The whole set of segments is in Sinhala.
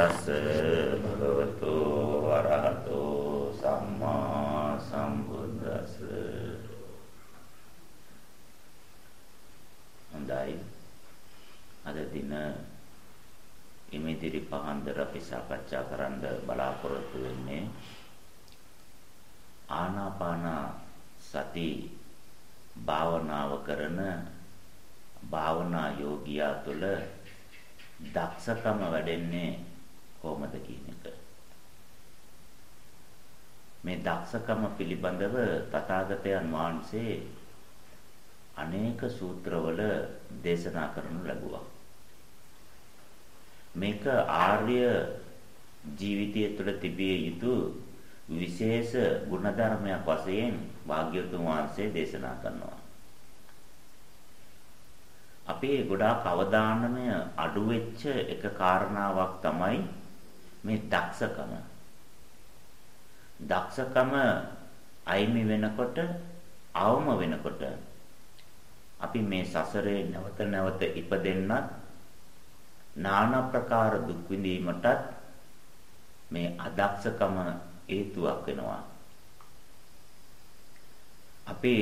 තස් භගවතු වරහතෝ සම්මා සම්බුද්දස්ස. හොඳයි. අද දින ඉමිදිරි පහන්දර අපි සාකච්ඡා කරන්න බලාපොරොත්තු වෙන්නේ ආනාපාන සති භාවනාව කරන භාවනා යෝගියා තුළ දක්ෂකම වැඩෙන්නේ කොහොමද කියන එක. මේ දක්ෂකම පිළිබඳව තථාගතයන් වහන්සේ අනේක සූත්‍රවල දේශනා කරනු ලැබුවා. මේක ආර්ය ජීවිතය තුළ තිබිය යුතු විශේෂ ගුණධර්මයක් වශයෙන් වාග්යතුන් වහන්සේ දේශනා කරනවා. අපේ ගොඩාක් අවධානමය අඩු වෙච්ච එක කාරණාවක් තමයි මේ දක්ෂකම. දක්ෂකම අයිමි වෙනකොට අවම වෙනකොට අපි මේ සසරේ නැවත නැවත ඉපදෙන්නත් নানা ප්‍රකාර දුක් විඳීමටත් මේ අදක්ෂකම හේතුවක් වෙනවා. අපි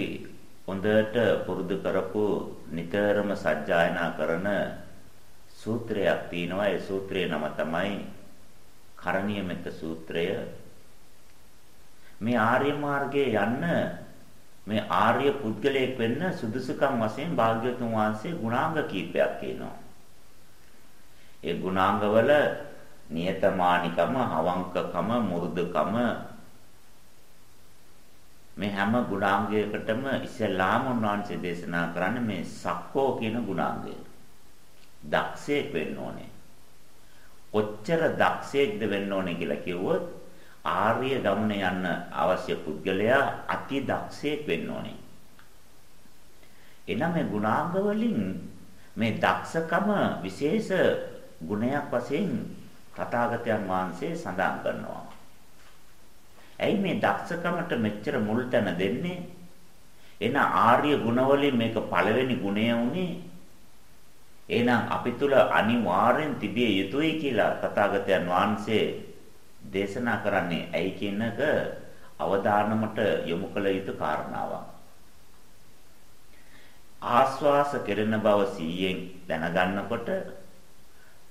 හොඳට පුරුදු කරපු නිතරම සජ්ජායනා කරන සූත්‍රයක් තියෙනවා ඒ සූත්‍රයේ නම තමයි කරණීයමෙත සූත්‍රය මේ ආර්ය මාර්ගයේ යන්න මේ ආර්ය පුද්ගලයෙක් වෙන්න සුදුසුකම් වශයෙන් භාග්‍යවතුන් වහන්සේ ගුණාංග කීපයක් කියනවා ඒ ගුණාංගවල නියතමානිකම අවංකකම මුරුදුකම මේ හැම ගුණාංගයකටම ඉස්සෙල්ලාම උන්වහන්සේ දේශනා කරන්නේ මේ සක්කෝ කියන ගුණාංගය. දක්ෂයෙක් වෙන්න ඕනේ. කොච්චර දක්ෂයෙක්ද වෙන්න ඕනේ කියලා කිව්වොත් ආර්ය ගමන යන්න අවශ්‍ය පුද්ගලයා අති දක්ෂයෙක් වෙන්න ඕනේ. එනම් මේ ගුණාංග වලින් මේ දක්ෂකම විශේෂ ගුණයක් වශයෙන් තථාගතයන් වහන්සේ සඳහන් කරනවා. ඇයි මේ දක්ෂකමට මෙච්චර මුල් තැන දෙන්නේ? එන ආර්ය ගුණවලින් මේක පළවෙනි ගුණය උනේ. එහෙනම් අපි තුල අනිවාර්යෙන් තිබිය යුතුයි කියලා තථාගතයන් වහන්සේ දේශනා කරන්නේ ඇයි කියනක අවධානමට යොමු කළ යුතු කාරණාවක්. ආස්වාස කෙරෙන බව සීයෙන් දැනගන්නකොට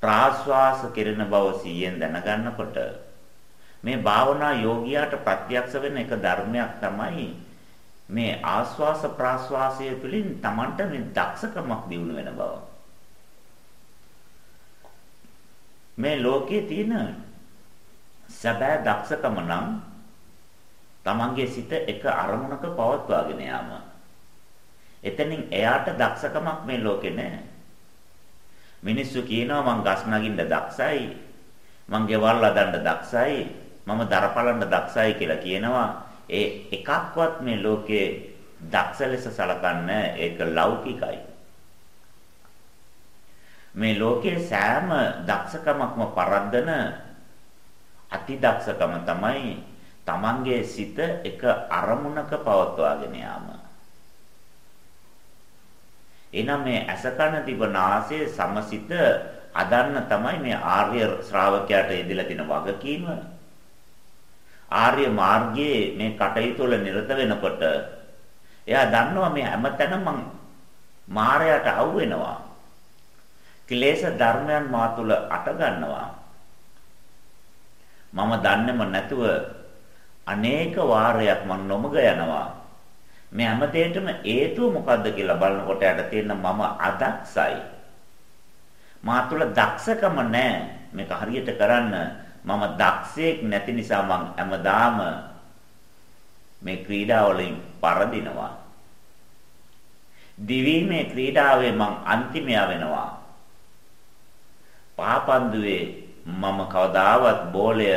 ප්‍රාස්වාස කෙරෙන බව සීයෙන් දැනගන්නකොට මේ භාවනා යෝගියාට ප්‍රත්‍යක්ෂ වෙන එක ධර්මයක් තමයි මේ ආස්වාස ප්‍රාස්වාසය තුළින් Tamanට මේ දක්ෂකමක් දිනු වෙන බව. මේ ලෝකයේ තියෙන සැබෑ දක්ෂකම නම් Tamanගේ සිත එක අරමුණක පවත්වාගෙන යාම. එතනින් එයාට දක්ෂකමක් මේ ලෝකේ නැහැ. මිනිස්සු කියනවා මං ගස් නගින්න දක්ෂයි මං ගෙවල් හදන්න දක්ෂයි මම දරපලන්න දක්ෂයි කියලා කියනවා. ඒ එකක්වත් මේ ලෝකයේ දක්ෂ ලෙස සලකන්නේ ඒක ලෞකිකයි. මේ ලෝකයේ සෑම දක්ෂකමක්ම පරද්දන අති දක්ෂකම තමයි Tamanගේ සිත එක අරමුණක පවත්වාගෙන යාම. එනම් මේ අසකන දිවනාසයේ සමසිත අදන්න තමයි මේ ආර්ය ශ්‍රාවකයාට ඉදලා තියෙන වගකීම. ආර්ය මාර්ගයේ මේ කටයුතු වල නිරත වෙනකොට එයා දන්නවා මේ හැමතැනම මං මායයට අවු වෙනවා. ක්ලේශ ධර්මයන් මා තුල අට ගන්නවා. මම දන්නේම නැතුව අනේක වාරයක් මං නොමග යනවා. මේ හැමතේටම හේතුව මොකද්ද කියලා බලනකොට යට තියෙන මම අදක්සයි. මා තුල දක්ෂකම නැහැ මේක හරියට කරන්න මම දක්ෂයෙක් නැති නිසා මං හැමදාම මේ ක්‍රීඩා වලින් පරදිනවා. දිවීමේ ක්‍රීඩාවේ මං අන්තිමයා වෙනවා. පාපන්දුවේ මම කවදාවත් බෝලය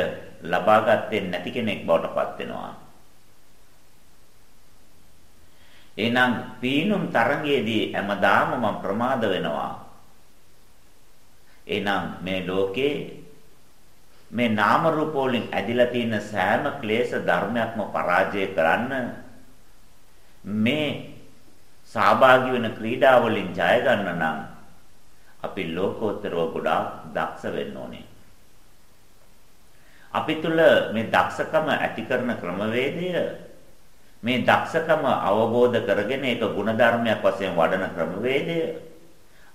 ලබා ගත්තේ නැති කෙනෙක් බවට පත් වෙනවා. එහෙනම් පීනුම් තරංගයේදී හැමදාම මම ප්‍රමාද වෙනවා. එහෙනම් මේ ලෝකේ මේ නාම රූප වලින් ඇදිලා තියෙන සෑම ක්ලේශ ධර්මයක්ම පරාජය කරන්න මේ සහභාගී වෙන ක්‍රීඩා වලින් ජය ගන්න නම් අපි ලෝකෝත්තරව ගොඩාක් දක්ෂ වෙන්න ඕනේ. අපි තුල මේ දක්ෂකම ඇති කරන ක්‍රමවේදය මේ දක්ෂකම අවබෝධ කරගෙන ඒක ಗುಣධර්මයක් වශයෙන් වඩන ක්‍රමවේදය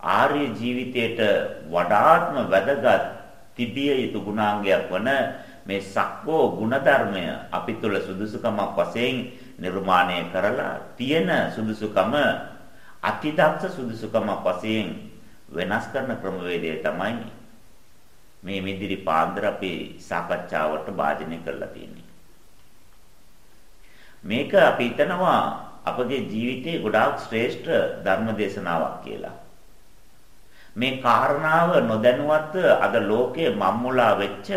ආර්ය ජීවිතයට වඩාත්ම වැදගත් තිබිය යුතු ගුණාංගයක් වන මේ සක්කෝ ಗುಣධර්මය අපි තුල සුදුසුකමක් වශයෙන් නිර්මාණය කරලා තියෙන සුදුසුකම අතිදක්ෂ සුදුසුකමක් වශයෙන් වෙනස් කරන ක්‍රමවේදය තමයි මේ මිදිරි පාන්දර අපේ සාකච්ඡාවට භාජනය කරලා තියෙන්නේ. මේක අපි හිතනවා අපගේ ජීවිතේ ගොඩාක් ශ්‍රේෂ්ඨ ධර්ම දේශනාවක් කියලා. මේ කාරණාව නොදැනුවත් අද ලෝකයේ මම්මුලා වෙච්ච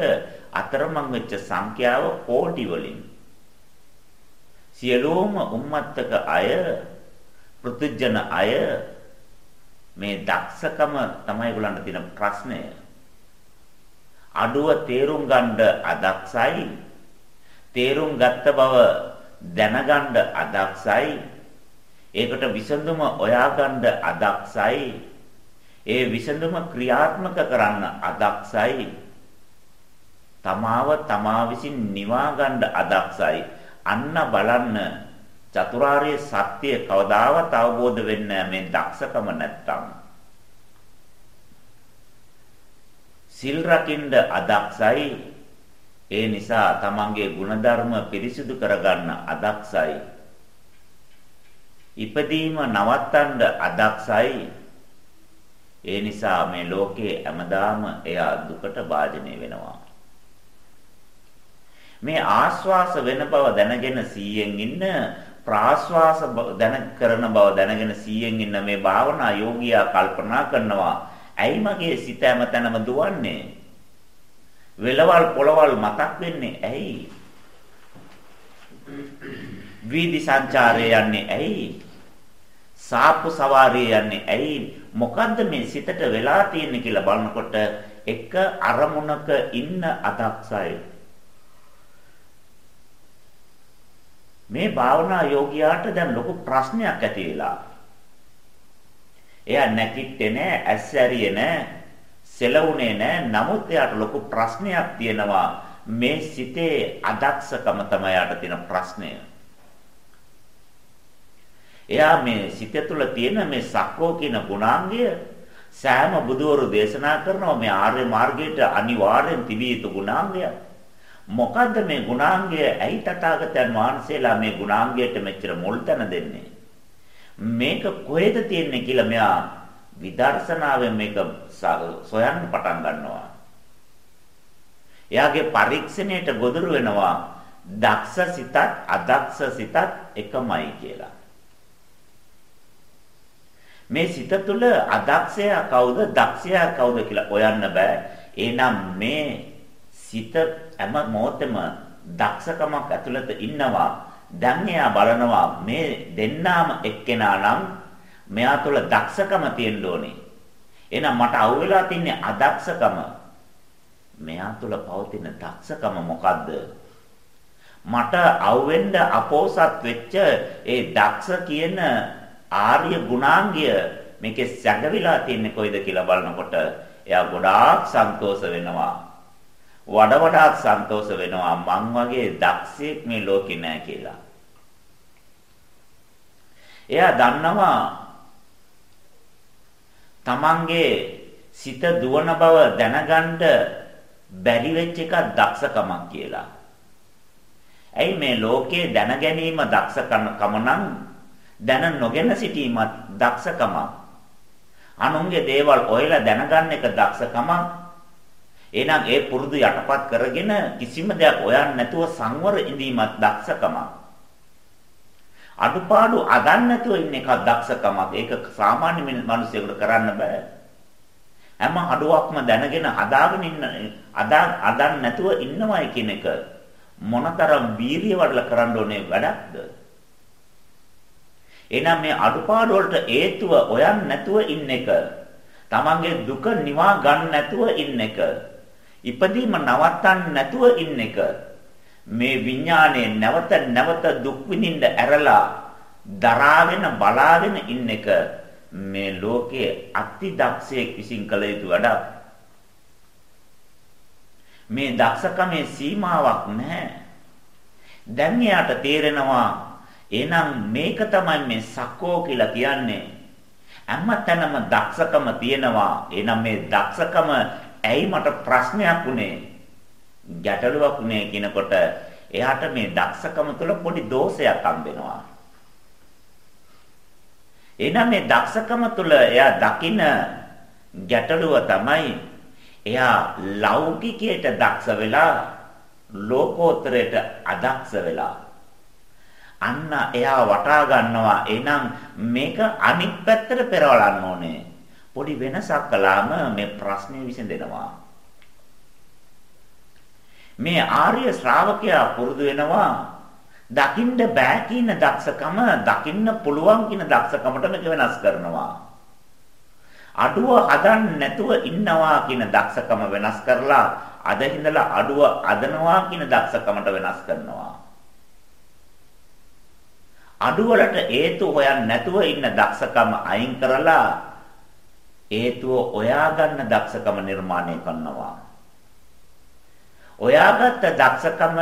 අතරමං වෙච්ච සංඛ්‍යාව කෝටි වලින් සියලුම උම්මත්තක අය පෘථුජන අය මේ දක්ෂකම තමයි ඒගොල්ලන්ට තියෙන ප්‍රශ්නය. අඩුව තේරුම් ගන්න අදක්සයි තේරුම් ගත්ත බව දැනගන්න අදක්සයි ඒකට විසඳුම හොයාගන්න අදක්සයි ඒ විසඳුම ක්‍රියාත්මක කරන්න අදක්සයි තමාව තමා විසින් නිවා ගන්න අදක්සයි අන්න බලන්න චතුරාර්ය සත්‍ය කවදාවත් අවබෝධ වෙන්නේ මේ දක්ෂකම නැත්තම්. සිල් රකින්න අදක්සයි ඒ නිසා තමන්ගේ ಗುಣධර්ම පිරිසිදු කරගන්න අදක්සයි ඉපදීම නවත්තන්න අදක්සයි ඒ නිසා මේ ලෝකේ හැමදාම එයා දුකට භාජනය වෙනවා. මේ ආස්වාස වෙන බව දැනගෙන 100න් ඉන්න ප්‍රාශ්වාස දැන කරන බව දැනගෙන 100න් ඉන්න මේ භාවනා යෝගියා කල්පනා කරනවා ඇයි මගේ සිත හැමතැනම දුවන්නේ? වෙලවල් පොළවල් මතක් වෙන්නේ ඇයි? වීදි සංචාරය යන්නේ ඇයි? සාප්පු සවාරිය යන්නේ ඇයි? මොකද්ද මේ සිතට වෙලා තියෙන්නේ කියලා බලනකොට එක අරමුණක ඉන්න අදක්සයි මේ භාවනා යෝගියාට දැන් ලොකු ප්‍රශ්නයක් ඇති වෙලා. එයා නැකිට්ටේ නෑ, ඇස් ඇරියේ නෑ, සෙලවුනේ නෑ. නමුත් එයාට ලොකු ප්‍රශ්නයක් තියෙනවා. මේ සිතේ අදක්ෂකම තමයි යාට තියෙන ප්‍රශ්නය. එයා මේ සිත තුළ තියෙන මේ සක්කෝ කියන ගුණාංගය සෑම බුදවරු දේශනා කරනවා මේ ආර්ය මාර්ගයට අනිවාර්යෙන් තිබිය යුතු ගුණාංගයක්. මොකද්ද මේ ගුණාංගය? ඇයි තථාගතයන් වහන්සේලා මේ ගුණාංගයට මෙච්චර මුල් තැන දෙන්නේ? මේක කොහෙද තියෙන්නේ කියලා මෙයා විදර්ශනාවෙන් මේක සොයන්න පටන් ගන්නවා. එයාගේ පරීක්ෂණයට ගොදුරු වෙනවා දක්ෂ සිතත් අදක්ෂ සිතත් එකමයි කියලා. මේ සිත තුළ අදක්ෂයා කවුද දක්ෂයා කවුද කියලා හොයන්න බෑ. එහෙනම් මේ සිත හැම මොහොතෙම දක්ෂකමක් ඇතුළත ඉන්නවා. දැන් එයා බලනවා මේ දෙන්නාම එක්කෙනා නම් මෙයා තුළ දක්ෂකම තියෙන්න ඕනේ. එහෙනම් මට අවුලා තින්නේ අදක්ෂකම. මෙයා තුළ පවතින දක්ෂකම මොකද්ද? මට අවුෙන්න අපෝසත් වෙච්ච ඒ දක්ෂ කියන ආර්ය ගුණාංගය මේකේ සැඟවිලා තින්නේ කොයිද කියලා බලනකොට එයා ගොඩාක් සන්තෝෂ වෙනවා. වඩ වඩාත් සන්තෝෂ වෙනවා මං වගේ දක්ෂයෙක් මේ ලෝකේ නැහැ කියලා. එයා දන්නවා තමන්ගේ සිත දුවන බව දැනගන්න බැරි වෙච්ච එක දක්ෂකමක් කියලා. ඇයි මේ ලෝකයේ දැන ගැනීම දක්ෂකම නම් දැන නොගෙන සිටීමත් දක්ෂකමක්. අනුන්ගේ දේවල් ඔයලා දැනගන්න එක දක්ෂකමක්. එහෙනම් ඒ පුරුදු යටපත් කරගෙන කිසිම දෙයක් හොයන්න නැතුව සංවර ඉඳීමත් දක්ෂකමක්. අඩුපාඩු අදන්න නැතුව ඉන්න එක දක්ෂකමක්. ඒක සාමාන්‍ය මිනිසෙකුට කරන්න බෑ. හැම අඩුවක්ම දැනගෙන හදාගෙන ඉන්න අදා අදන්න නැතුව ඉන්නවයි කියන එක මොනතරම් වීරිය වඩලා කරන්න ඕනේ වැඩක්ද? එහෙනම් මේ අඩුපාඩු වලට හේතුව හොයන්න නැතුව ඉන්න එක තමන්ගේ දුක නිවා ගන්න නැතුව ඉන්න එක ඉපදීම නවත්තන්න නැතුව ඉන්න එක මේ විඥානයේ නැවත නැවත දුක් විඳින්න ඇරලා දරාගෙන බලාගෙන ඉන්න එක මේ ලෝකයේ අති දක්ෂයෙක් විසින් කළ යුතු වැඩක් මේ දක්ෂකමේ සීමාවක් නැහැ. දැන් එයාට තේරෙනවා එහෙනම් මේක තමයි මේ සක්කෝ කියලා කියන්නේ. හැමතැනම දක්ෂකම තියෙනවා. එහෙනම් මේ දක්ෂකම ඇයි මට ප්‍රශ්නයක් උනේ? ගැටලුවක් උනේ කියනකොට එයාට මේ දක්ෂකම තුළ පොඩි දෝෂයක් හම්බෙනවා. එහෙනම් මේ දක්ෂකම තුළ එයා දකින ගැටලුව තමයි එයා ලෞකිකයට දක්ෂ වෙලා ලෝකෝත්තරයට අදක්ෂ වෙලා අන්න එයා වටා ගන්නවා එහෙනම් මේක අනිත් පැත්තට පෙරවලන්න ඕනේ පොඩි වෙනසක් කළාම මේ ප්‍රශ්නේ විසඳෙනවා මේ ආර්ය ශ්‍රාවකයා පුරුදු වෙනවා දකින්න බෑ කියන දක්ෂකම දකින්න පුළුවන් කියන දක්ෂකමට මේක වෙනස් කරනවා. අඩුව හදන්න නැතුව ඉන්නවා කියන දක්ෂකම වෙනස් කරලා අද හිඳලා අඩුව අදනවා කියන දක්ෂකමට වෙනස් කරනවා. අඩුවලට හේතු හොයන්න නැතුව ඉන්න දක්ෂකම අයින් කරලා හේතුව හොයා ගන්න දක්ෂකම නිර්මාණය කරනවා. ඔයාගත්ත දක්ෂකම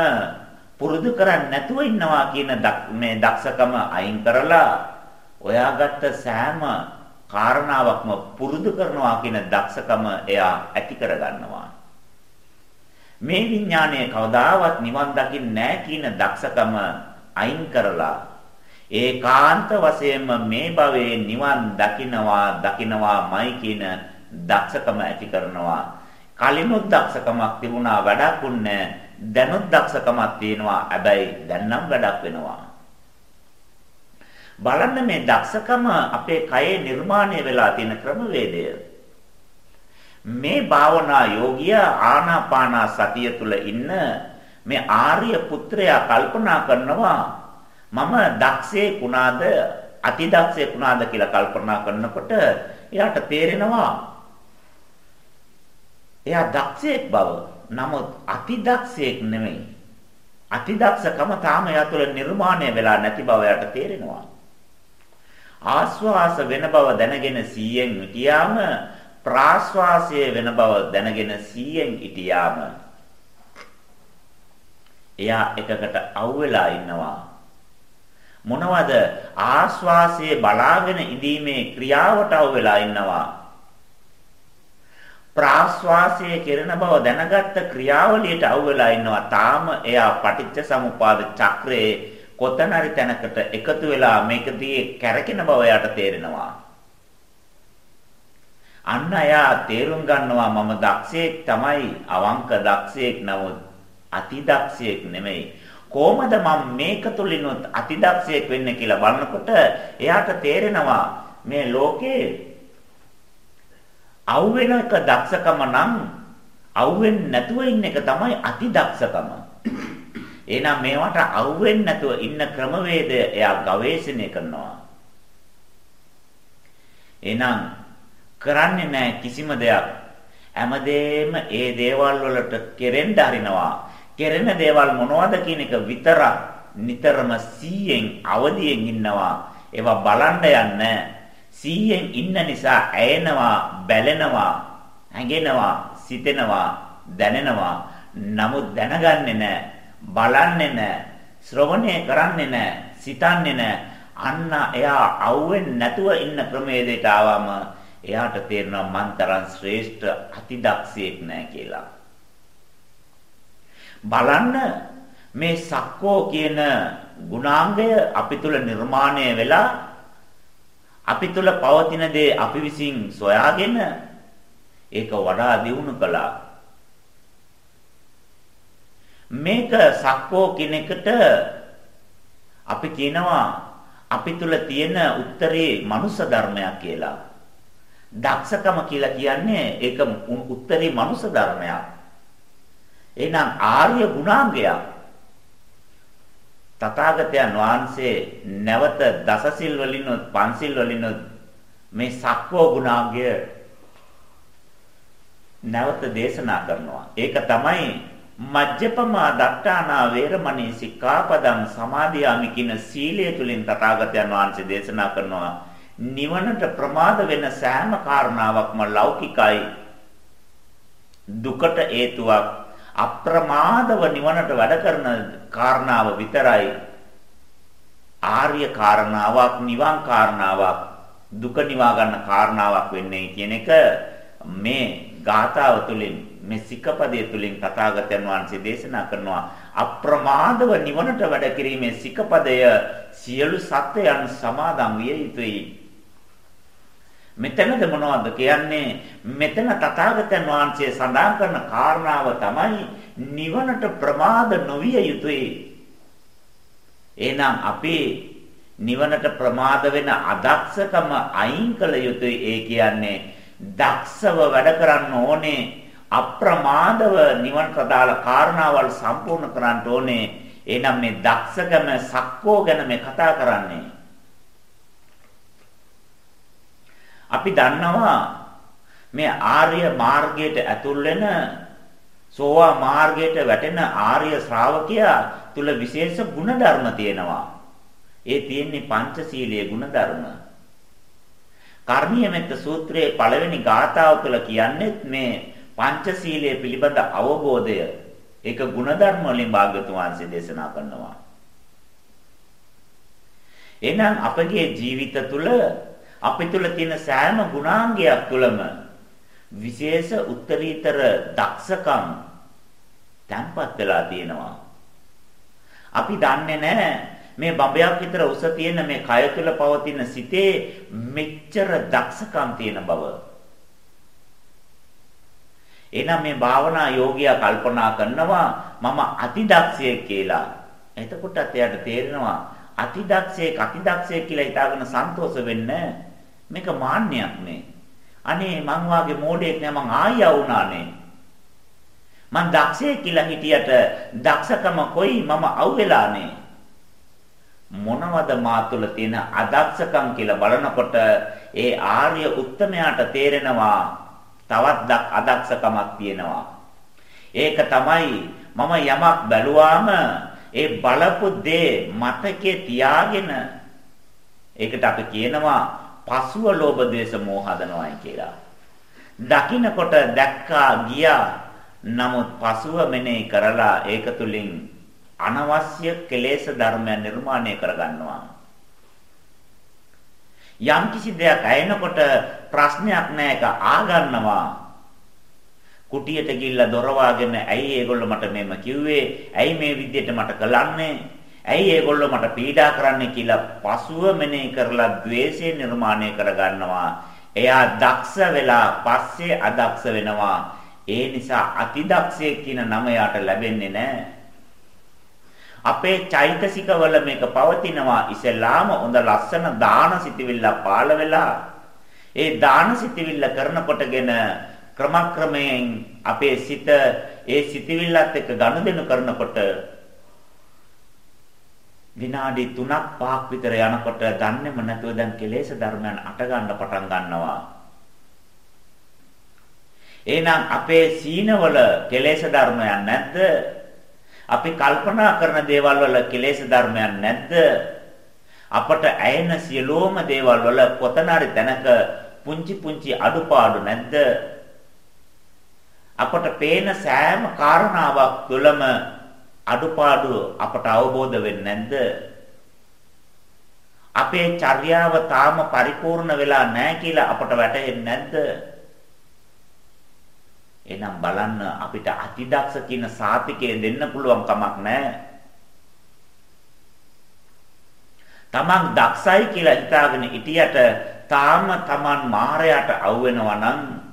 පුරුදු කරන්නේ නැතුව ඉන්නවා කියන මේ දක්ෂකම අයින් කරලා ඔයාගත්ත සෑම කාරණාවක්ම පුරුදු කරනවා කියන දක්ෂකම එයා ඇති කරගන්නවා. මේ විඥානය කවදාවත් නිවන් දකින්නේ නැහැ කියන දක්ෂකම අයින් කරලා ඒකාන්ත වශයෙන්ම මේ භවයේ නිවන් දකින්නවා දකින්නවාමයි කියන දක්ෂකම ඇති කරනවා. කලිනුත් දක්ෂකමක් තිබුණා වැඩක් උන්නේ දැනුත් දක්ෂකමක් තියෙනවා. හැබැයි දැන් නම් වැඩක් වෙනවා. බලන්න මේ දක්ෂකම අපේ කයේ නිර්මාණය වෙලා තියෙන ක්‍රමවේදය. මේ භාවනා යෝගියා ආනාපාන සතිය තුල ඉන්න මේ ආර්ය පුත්‍රයා කල්පනා කරනවා මම දක්ෂයෙක් වුණාද අතිදක්ෂයෙක් වුණාද කියලා කල්පනා කරනකොට එයාට තේරෙනවා එයා දක්ෂයෙක් බව. නමුත් අතිදක්ෂයෙක් නෙමෙයි. අතිදක්ෂකම තාම එයා තුළ නිර්මාණය වෙලා නැති බව එයාට තේරෙනවා. ආස්වාස වෙන බව දැනගෙන 100න් හිටියාම ප්‍රාස්වාසය වෙන බව දැනගෙන 100න් හිටියාම එයා එකකට අවුලා ඉන්නවා. මොනවද ආස්වාසයේ බලාගෙන ඉඳීමේ ක්‍රියාවට අවුලා ඉන්නවා. ප්‍රාශ්වාසය කෙරෙන බව දැනගත්ත ක්‍රියාවලියට අවුලා ඉන්නවා. තාම එයා පටිච්ච සමුපාද චක්‍රයේ කොතනරි තැනකට එකතු වෙලා මේකදී කැරකෙන බව එයාට තේරෙනවා. අන්න එයා තේරුම් ගන්නවා මම දක්ෂයෙක් තමයි අවංක දක්ෂයෙක් නමුත් අතිදක්ෂයෙක් නෙමෙයි. කොහොමද මම මේක තුලිනුත් අතිදක්ෂයෙක් වෙන්නේ කියලා බලනකොට එයාට තේරෙනවා මේ ලෝකේ අවුවෙන එක දක්ෂකම නම් අවුවෙන්නේ නැතුව ඉන්න එක තමයි අති දක්ෂකම. එහෙනම් මේවට අවුවෙන්නේ නැතුව ඉන්න ක්‍රමවේදය එයා ගවේෂණය කරනවා. එහෙනම් කරන්නේ නැහැ කිසිම දෙයක්. හැමදේම ඒ දේවල් වලට කෙරෙන්න හරිනවා. කෙරෙන දේවල් මොනවද කියන එක විතරක් නිතරම 100න් අවදියෙන් ඉන්නවා. ඒවා බලන්න යන්නේ 100න් ඉන්න නිසා ඇයෙනවා, බැලෙනවා, හැඟෙනවා, සිතෙනවා, දැනෙනවා. නමුත් දැනගන්නේ නැහැ, බලන්නේ නැහැ, ශ්‍රවණය කරන්නේ නැහැ, සිතන්නේ නැහැ. අන්න එයා අවුෙන් නැතුව ඉන්න ප්‍රමේදයට ආවම එයාට තේරෙනවා මන් තරම් ශ්‍රේෂ්ඨ අතිදක්ෂයෙක් නෑ කියලා. බලන්න මේ සක්කෝ කියන ගුණාංගය අපි තුල නිර්මාණය වෙලා අපි තුල පවතින දේ අපි විසින් සොයාගෙන ඒක වඩා දියුණු කළා. මේක සක්කෝ කෙනෙකුට අපි කියනවා අපි තුල තියෙන උත්තරේ මනුෂ්‍ය ධර්මයක් කියලා. දක්ෂකම කියලා කියන්නේ ඒක උත්තරේ මනුෂ්‍ය ධර්මයක්. එහෙනම් ආර්ය ගුණාංගයක්. තථාගතයන් වහන්සේ නැවත දසසිල් වලිනුත් පන්සිල් වලිනුත් මේ සක්කෝ ගුණාංගය නැවත දේශනා කරනවා. ඒක තමයි මජ්ජපමා දට්ඨානා වේරමණී සික්ඛාපදං සමාදියාමි කියන සීලය තුලින් තථාගතයන් වහන්සේ දේශනා කරනවා. නිවනට ප්‍රමාද වෙන සෑම කාරණාවක්ම ලෞකිකයි. දුකට හේතුවක් අප්‍රමාදව නිවනට වැඩ කරන කාරණාව විතරයි. ආර්ය කාරණාවක් නිවන් කාරණාවක් දුක නිවා ගන්න කාරණාවක් වෙන්නේ කියන එක මේ ගාථාව තුළින් මේ සිකපදයේ තුලින් තථාගතයන් වහන්සේ දේශනා කරනවා. අප්‍රමාදව නිවනට වැඩ කිරීමේ සිකපදය සියලු සත්වයන් සමාදන් විය යුතුයි. මෙතනද මොනවද කියන්නේ මෙතන තථාගතයන් වහන්සේ සඳහන් කරන කාරණාව තමයි නිවනට ප්‍රමාද නොවිය යුතුයි එහෙනම් අපි නිවනට ප්‍රමාද වෙන අදක්ෂකම අයින් කළ යුතුයි ඒ කියන්නේ දක්ෂව වැඩ කරන්න ඕනේ අප්‍රමාදව නිවන් ප්‍රදාල කාරණාවල් සම්පූර්ණ කරන්න ඕනේ. එහෙනම් මේ දක්ෂකම සක්කෝ ගැන මේ කතා කරන්නේ. අපි දන්නවා මේ ආර්ය මාර්ගයට ඇතුල් වෙන සෝවා මාර්ගයට වැටෙන ආර්ය ශ්‍රාවකයා තුල විශේෂ ಗುಣධර්ම තියෙනවා. ඒ තියෙන්නේ පංචශීලයේ ಗುಣධර්ම. කර්මීය මෙත්ත සූත්‍රයේ පළවෙනි ගාථාව තුළ කියන්නේ මේ පංචශීලයේ පිළිබඳ අවබෝධය. ඒක ಗುಣධර්ම වලින් භාග්‍යතුන් වහන්සේ දේශනා කරනවා. එහෙනම් අපගේ ජීවිත තුළ අපි තුළ තියෙන සෑම ගුණාංගයක් තුළම විශේෂ උත්තරීතර දක්ෂකම් තැන්පත් වෙලා තියෙනවා. අපි දන්නේ නැහැ මේ බඹයක් විතර උස තියෙන මේ කය තුළ පවතින සිතේ මෙච්චර දක්ෂකම් තියෙන බව. එහෙනම් මේ භාවනා යෝගියා කල්පනා කරනවා මම අතිදක්ෂයෙක් කියලා. එතකොටත් එයාට තේරෙනවා අතිදක්ෂයෙක් අතිදක්ෂයෙක් කියලා හිතාගෙන සන්තෝෂ වෙන්න මේක මාන්නයක් නේ. අනේ මං වාගේ මෝඩයෙක් නෑ මං ආයියා වුණානේ. මං දක්ෂයෙක් කියලා හිටියට දක්ෂකම කොයි මම අවුලානේ. මොනවද මා තුළ තියෙන අදක්ෂකම් කියලා බලනකොට ඒ ආර්ය උත්තමයාට තේරෙනවා තවත් අදක්ෂකමක් තියෙනවා. ඒක තමයි මම යමක් බැලුවාම ඒ බලපු දේ මතකේ තියාගෙන ඒකට අපි කියනවා පසුව ලෝභ දේශ මොහ හදනවායි කියලා. දකින්නකොට දැක්කා ගියා නමුත් පසුව මෙනෙහි කරලා ඒක තුලින් අනවශ්‍ය කෙලෙස් ධර්මයන් නිර්මාණය කරගන්නවා. යම් කිසි දෙයක් ඇයෙනකොට ප්‍රශ්නයක් නැහැ ඒක ආගන්නවා. කුටියට ගිහිල්ලා දොර වාගෙන ඇයි ඒගොල්ලෝ මට මෙහෙම කිව්වේ? ඇයි මේ විදිහට මට කළන්නේ? ඇයි ඒගොල්ලෝ මට පීඩා කරන්නේ කියලා පසුව මෙනෙහි කරලා द्वේෂය නිර්මාණය කරගන්නවා. එයා දක්ෂ වෙලා පස්සේ අදක්ෂ වෙනවා. ඒ නිසා අතිදක්ෂයෙක් කියන නම යාට ලැබෙන්නේ නැහැ. අපේ චෛතසිකවල මේක පවතිනවා ඉස්සෙල්ලාම හොඳ ලස්සන දාන සිටිවිල්ල පාළ වෙලා ඒ දාන සිටිවිල්ල කරනකොටගෙන ක්‍රමක්‍රමයෙන් අපේ සිත ඒ සිටිවිල්ලත් එක්ක ගනුදෙනු කරනකොට විනාඩි 3ක් 5ක් විතර යනකොට දන්නේම නැතුව දැන් කෙලෙස් ධර්මයන් අට ගන්න පටන් ගන්නවා එහෙනම් අපේ සීනවල කෙලෙස් ධර්මයන් නැද්ද අපි කල්පනා කරන දේවල් වල කෙලෙස් ධර්මයන් නැද්ද? අපට ඇයෙන සියලුම දේවල් වල කොතනරි තැනක පුංචි පුංචි අඩුපාඩු නැද්ද? අපට පේන සෑම කාරණාවක් තුළම අඩුපාඩු අපට අවබෝධ වෙන්නේ නැද්ද? අපේ චර්යාව තාම පරිපූර්ණ වෙලා නැහැ කියලා අපට වැටහෙන්නේ නැද්ද? එහෙනම් බලන්න අපිට අතිදක්ෂ කියන සාතිකය දෙන්න පුළුවන් කමක් නැහැ. තමන් දක්ෂයි කියලා හිතාගෙන හිටියට තාම තමන් මායයට අවු වෙනවා නම්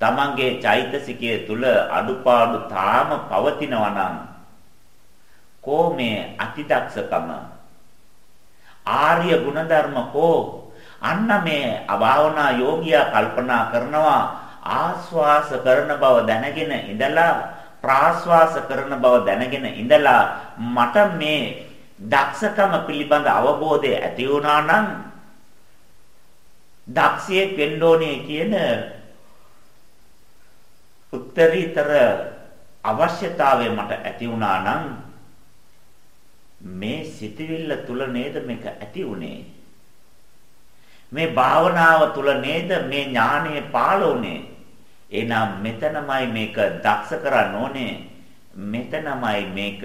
තමන්ගේ චෛතසිකයේ තුල අඩුපාඩු තාම පවතිනවා නම් කෝ මේ අතිදක්ෂකම ආර්ය ගුණධර්ම කෝ අන්න මේ අභාවනා යෝගියා කල්පනා කරනවා ආස්වාස කරන බව දැනගෙන ඉඳලා ප්‍රාස්වාස කරන බව දැනගෙන ඉඳලා මට මේ දක්ෂකම පිළිබඳ අවබෝධය ඇති වුණා නම් දක්ෂයෙක් වෙන්න ඕනේ කියන උත්තරීතර අවශ්‍යතාවය මට ඇති වුණා නම් මේ සිතවිල්ල තුල නේද මේක ඇති උනේ මේ භාවනාව තුල නේද මේ ඥානය පාළ උනේ එහෙනම් මෙතනමයි මේක දක්ෂ කරන්න ඕනේ. මෙතනමයි මේක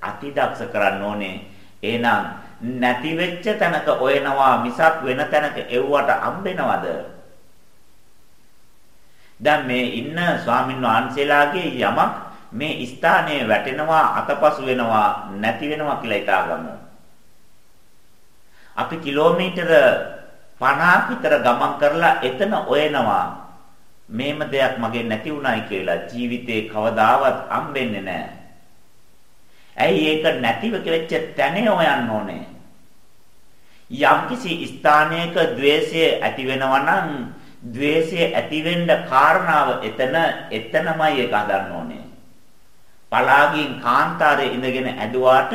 අතිදක්ෂ කරන්න ඕනේ. එහෙනම් නැති වෙච්ච තැනක ඔයනවා මිසක් වෙන තැනක එව්වට හම්බෙනවද? දැන් මේ ඉන්න ස්වාමින් වහන්සේලාගේ යමක් මේ ස්ථානයේ වැටෙනවා අතපසු වෙනවා නැති වෙනවා කියලා හිතාගමු. අපි කිලෝමීටර 50ක් විතර ගමන් කරලා එතන ඔයනවා. මේම දෙයක් මගේ නැති වුණයි කියලා ජීවිතේ කවදාවත් හම්බෙන්නේ නැහැ. ඇයි ඒක නැතිව කෙච්ච තැනේ හොයන්න ඕනේ. යම්කිසි ස්ථානයක द्वේෂය ඇති වෙනවා නම් ද්වේෂය ඇති වෙන්න කාරණාව එතන එතනමයි ඒක හදන්න ඕනේ. පලාගින් කාන්තාරයේ ඉඳගෙන ඇදුවාට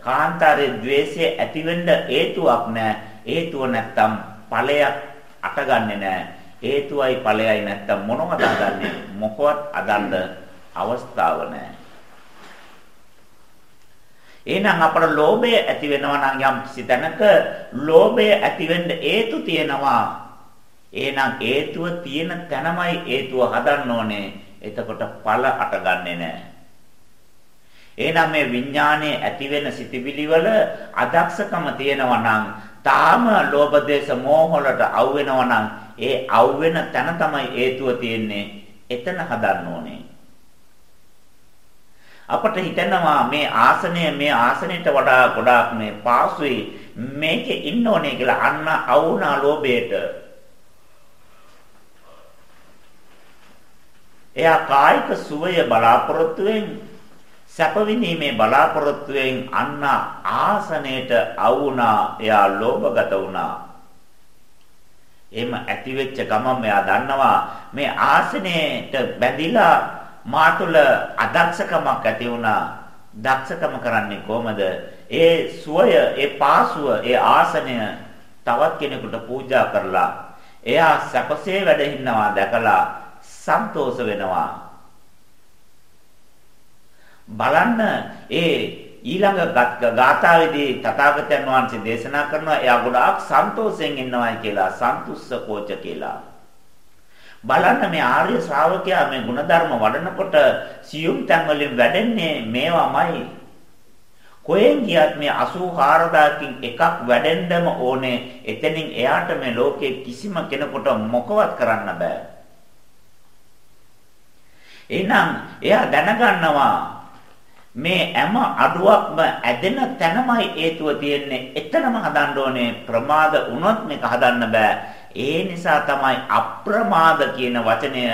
කාන්තාරයේ ද්වේෂය ඇති වෙන්න හේතුවක් නැහැ. හේතුව නැත්තම් ඵලයක් අටගන්නේ නැහැ. හේතුවයි ඵලයයි නැත්තම් මොනවද හදන්නේ? මොකවත් අදන්න අවස්ථාව නැහැ. එහෙනම් අපට ලෝභය ඇති වෙනවා නම් යම් සිතනක ලෝභය ඇති වෙන්න හේතු තියෙනවා එහෙනම් හේතුව තියෙන තැනමයි හේතුව හදන්න ඕනේ. එතකොට ඵල අටගන්නේ නැහැ. එහෙනම් මේ විඥානයේ ඇති වෙන සිතිවිලි වල අදක්ෂකම තියෙනවා නම් තාම ලෝභ දේශ මොහ වලට අවු වෙනවා නම් ඒ අවු වෙන තැන තමයි හේතුව තියෙන්නේ. එතන හදන්න ඕනේ. අපට හිතෙනවා මේ ආසනය මේ ආසනයට වඩා ගොඩාක් මේ පාසුයි මේකේ ඉන්න ඕනේ කියලා අන්න අවුනා ලෝභයට. එයා කායික සුවය බලාපොරොත්තුෙන් සැප විඳීමේ බලාපොරොත්තුෙන් අන්න ආසනයට අවුනා එයා ලෝභගත වුණා. එහෙම ඇති වෙච්ච ගමන් එයා දන්නවා මේ ආසනයට බැඳිලා මා තුළ අදක්ෂකමක් ඇති වුණා. දක්ෂකම කරන්නේ කොහමද? ඒ සුවය, ඒ පාසුව, ඒ ආසනය තවත් කෙනෙකුට පූජා කරලා එයා සැපසේ වැඩ ඉන්නවා දැකලා සන්තෝෂ වෙනවා. බලන්න ඒ ඊළඟ ගාථාවේදී තථාගතයන් වහන්සේ දේශනා කරනවා එයා ගොඩාක් සන්තෝෂයෙන් ඉන්නවායි කියලා සන්තුස්ස කෝච කියලා. බලන්න මේ ආර්ය ශ්‍රාවකයා මේ ಗುಣධර්ම වඩනකොට සියුම් තැන් වලින් වැඩෙන්නේ මේවාමයි. කොහෙන් ගියත් මේ 84000කින් එකක් වැඩෙන්නම ඕනේ. එතනින් එයාට මේ ලෝකේ කිසිම කෙනෙකුට මොකවත් කරන්න බෑ. එහෙනම් එයා දැනගන්නවා මේ හැම අඩුවක්ම ඇදෙන තැනමයි හේතුව තියෙන්නේ. එතනම හදන්න ඕනේ. ප්‍රමාද වුණොත් මේක හදන්න බෑ. ඒ නිසා තමයි අප්‍රමාද කියන වචනය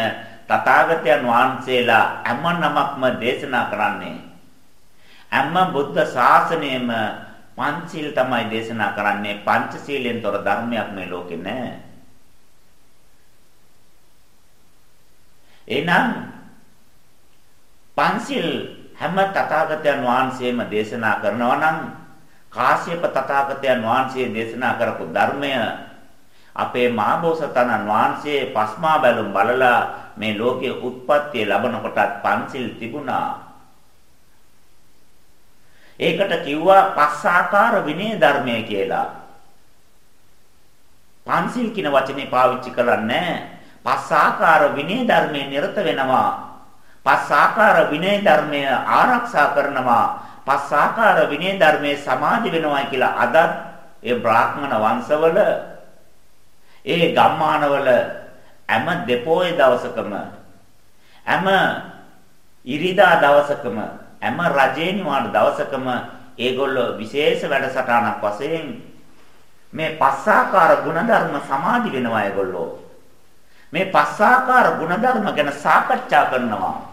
තථාගතයන් වහන්සේලා හැම නමක්ම දේශනා කරන්නේ. හැම බුද්ධ ශාසනයෙම පංචශීල තමයි දේශනා කරන්නේ. පංචශීලයෙන් තොර ධර්මයක් මේ ලෝකේ නැහැ. එහෙනම් පංචශීල හැම තථාගතයන් වහන්සේම දේශනා කරනවා නම් කාශ්‍යප තථාගතයන් වහන්සේ දේශනා කරපු ධර්මය අපේ මාබෝසතනන් වහන්සේ පස්මා බැලුම් බලලා මේ ලෝකයේ උත්පත්තිය ලබන කොටත් පන්සිල් තිබුණා. ඒකට කිව්වා පස්සාකාර විනය ධර්මය කියලා. පන්සිල් කියන වචනේ පාවිච්චි කරන්නේ පස්සාකාර විනය ධර්මයේ නිරත වෙනවා. පස්සාකාර විනය ධර්මය ආරක්ෂා කරනවා. පස්සාකාර විනය ධර්මයේ සමාදි වෙනවා කියලා අදත් ඒ බ්‍රාහ්මණ වංශවල ඒ ගම්මානවල හැම දෙපෝයේ දවසකම හැම ඉරිදා දවසකම හැම රජේ නිවාඩ දවසකම ඒගොල්ලෝ විශේෂ වැඩසටහනක් වශයෙන් මේ පස්සාකාර ගුණධර්ම සමාදි වෙනවා ඒගොල්ලෝ මේ පස්සාකාර ගුණධර්ම ගැන සාකච්ඡා කරනවා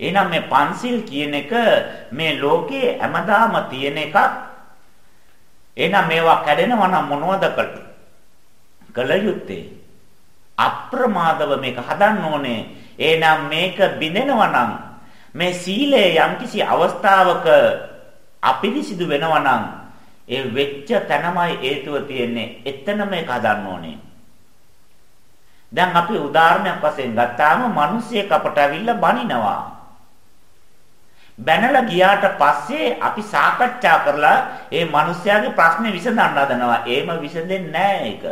එහෙනම් මේ පන්සිල් කියන එක මේ ලෝකේ හැමදාම තියෙන එකක් එහෙනම් මේවා කැඩෙනවා නම් මොනවද කළ යුත්තේ? අප්‍රමාදව මේක හදන්න ඕනේ. එහෙනම් මේක බිඳෙනවා නම් මේ සීලය යම්කිසි අවස්ථාවක අපිරිසිදු වෙනවා නම් ඒ වෙච්ච තැනමයි හේතුව තියෙන්නේ. එතන මේක හදන්න ඕනේ. දැන් අපි උදාහරණයක් වශයෙන් ගත්තාම මිනිස්සෙක් අපට ඇවිල්ලා බනිනවා. බැනලා ගියාට පස්සේ අපි සාකච්ඡා කරලා ඒ මිනිස්යාගේ ප්‍රශ්නේ විසඳන්න හදනවා. එහෙම විසඳෙන්නේ නැහැ ඒක.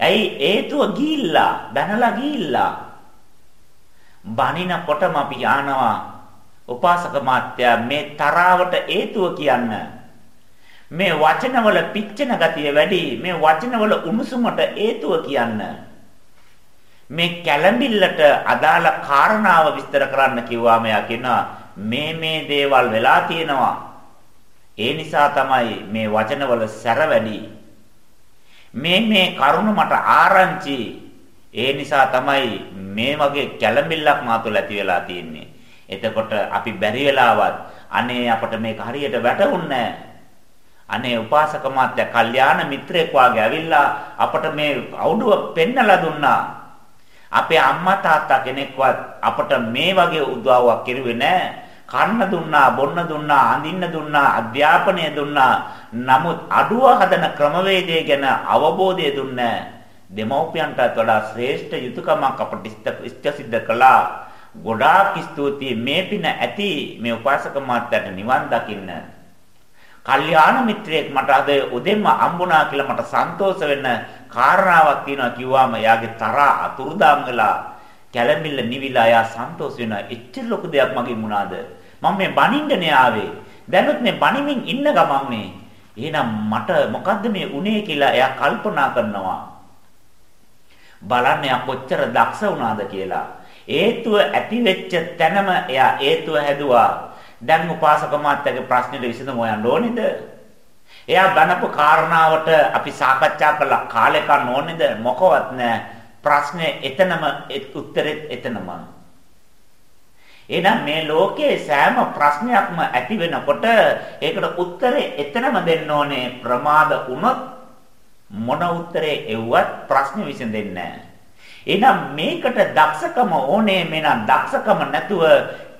ඇයි හේතුව ගිහිල්ලා, බැනලා ගිහිල්ලා. බනිනකොටම අපි යනවා උපාසක මාත්‍යා මේ තරාවට හේතුව කියන්න. මේ වචනවල පිච්චෙන ගතිය වැඩි. මේ වචනවල උණුසුමට හේතුව කියන්න. මේ කැළඹිල්ලට අදාළ කාරණාව විස්තර කරන්න කිව්වාම යා කියනවා මේ මේ දේවල් වෙලා තියෙනවා. ඒ නිසා තමයි මේ වචනවල සැර වැඩි. මේ මේ කරුණ මට ආරංචි. ඒ නිසා තමයි මේ වගේ කැළඹිල්ලක් මාතුල ඇති වෙලා තියෙන්නේ. එතකොට අපි බැරි වෙලාවත් අනේ අපට මේක හරියට වැටහුන්නේ අනේ උපාසක මාත්‍ය කල්යාණ මිත්‍රයෙක් වාගේ ඇවිල්ලා අපට මේ අවුඩුව පෙන්නලා දුන්නා. අපේ අම්මා තාත්තා කෙනෙක්වත් අපට මේ වගේ උදව්වක් කෙරුවේ නැහැ. කන්න දුන්නා, බොන්න දුන්නා, අඳින්න දුන්නා, අධ්‍යාපනය දුන්නා. නමුත් අඩුව හදන ක්‍රමවේදය ගැන අවබෝධය දුන්නේ දෙමව්පියන්ටත් වඩා ශ්‍රේෂ්ඨ යුතුයකමක් අපට ඉෂ්ට සිද්ධ කළා. ගොඩාක් ස්තුතියි මේ පින ඇති මේ උපාසක මාත්‍යට නිවන් දකින්න. කල්යාණ මිත්‍රයෙක් මට අද උදෙන්ම හම්බුණා කියලා මට සන්තෝෂ වෙන්න කාරණාවක් තියෙනවා කිව්වම එයාගේ තරහා අතුරුදාම් වෙලා කැළඹිල්ල නිවිලා එයා සන්තෝෂ වෙනවා. එච්චර ලොකු දෙයක් මගේ මුණාද? මම මේ බනින්නනේ ආවේ. දැනුත් මේ බනිමින් ඉන්න ගමන් මේ එහෙනම් මට මොකද්ද මේ උනේ කියලා එයා කල්පනා කරනවා. බලන්න එයා කොච්චර දක්ෂ වුණාද කියලා. හේතුව ඇති වෙච්ච තැනම එයා හේතුව හැදුවා. දැන් උපාසක මාත්‍යගේ ප්‍රශ්නෙට විසඳුම හොයන්න ඕනේද? එයා බනපු කාරණාවට අපි සාකච්ඡා කළා. කාලේ කන්න ඕනේද මොකවත් නැහැ ප්‍රශ්නේ එතනම උත්තරෙත් එතනම එහෙනම් මේ ලෝකයේ සෑම ප්‍රශ්නයක්ම ඇති වෙනකොට ඒකට උත්තරේ එතනම දෙන්න ඕනේ. ප්‍රමාද වුණොත් මොන උත්තරේ එව්වත් ප්‍රශ්නේ විසඳෙන්නේ නැහැ එහෙනම් මේකට දක්ෂකම ඕනේ මෙන්න දක්ෂකම නැතුව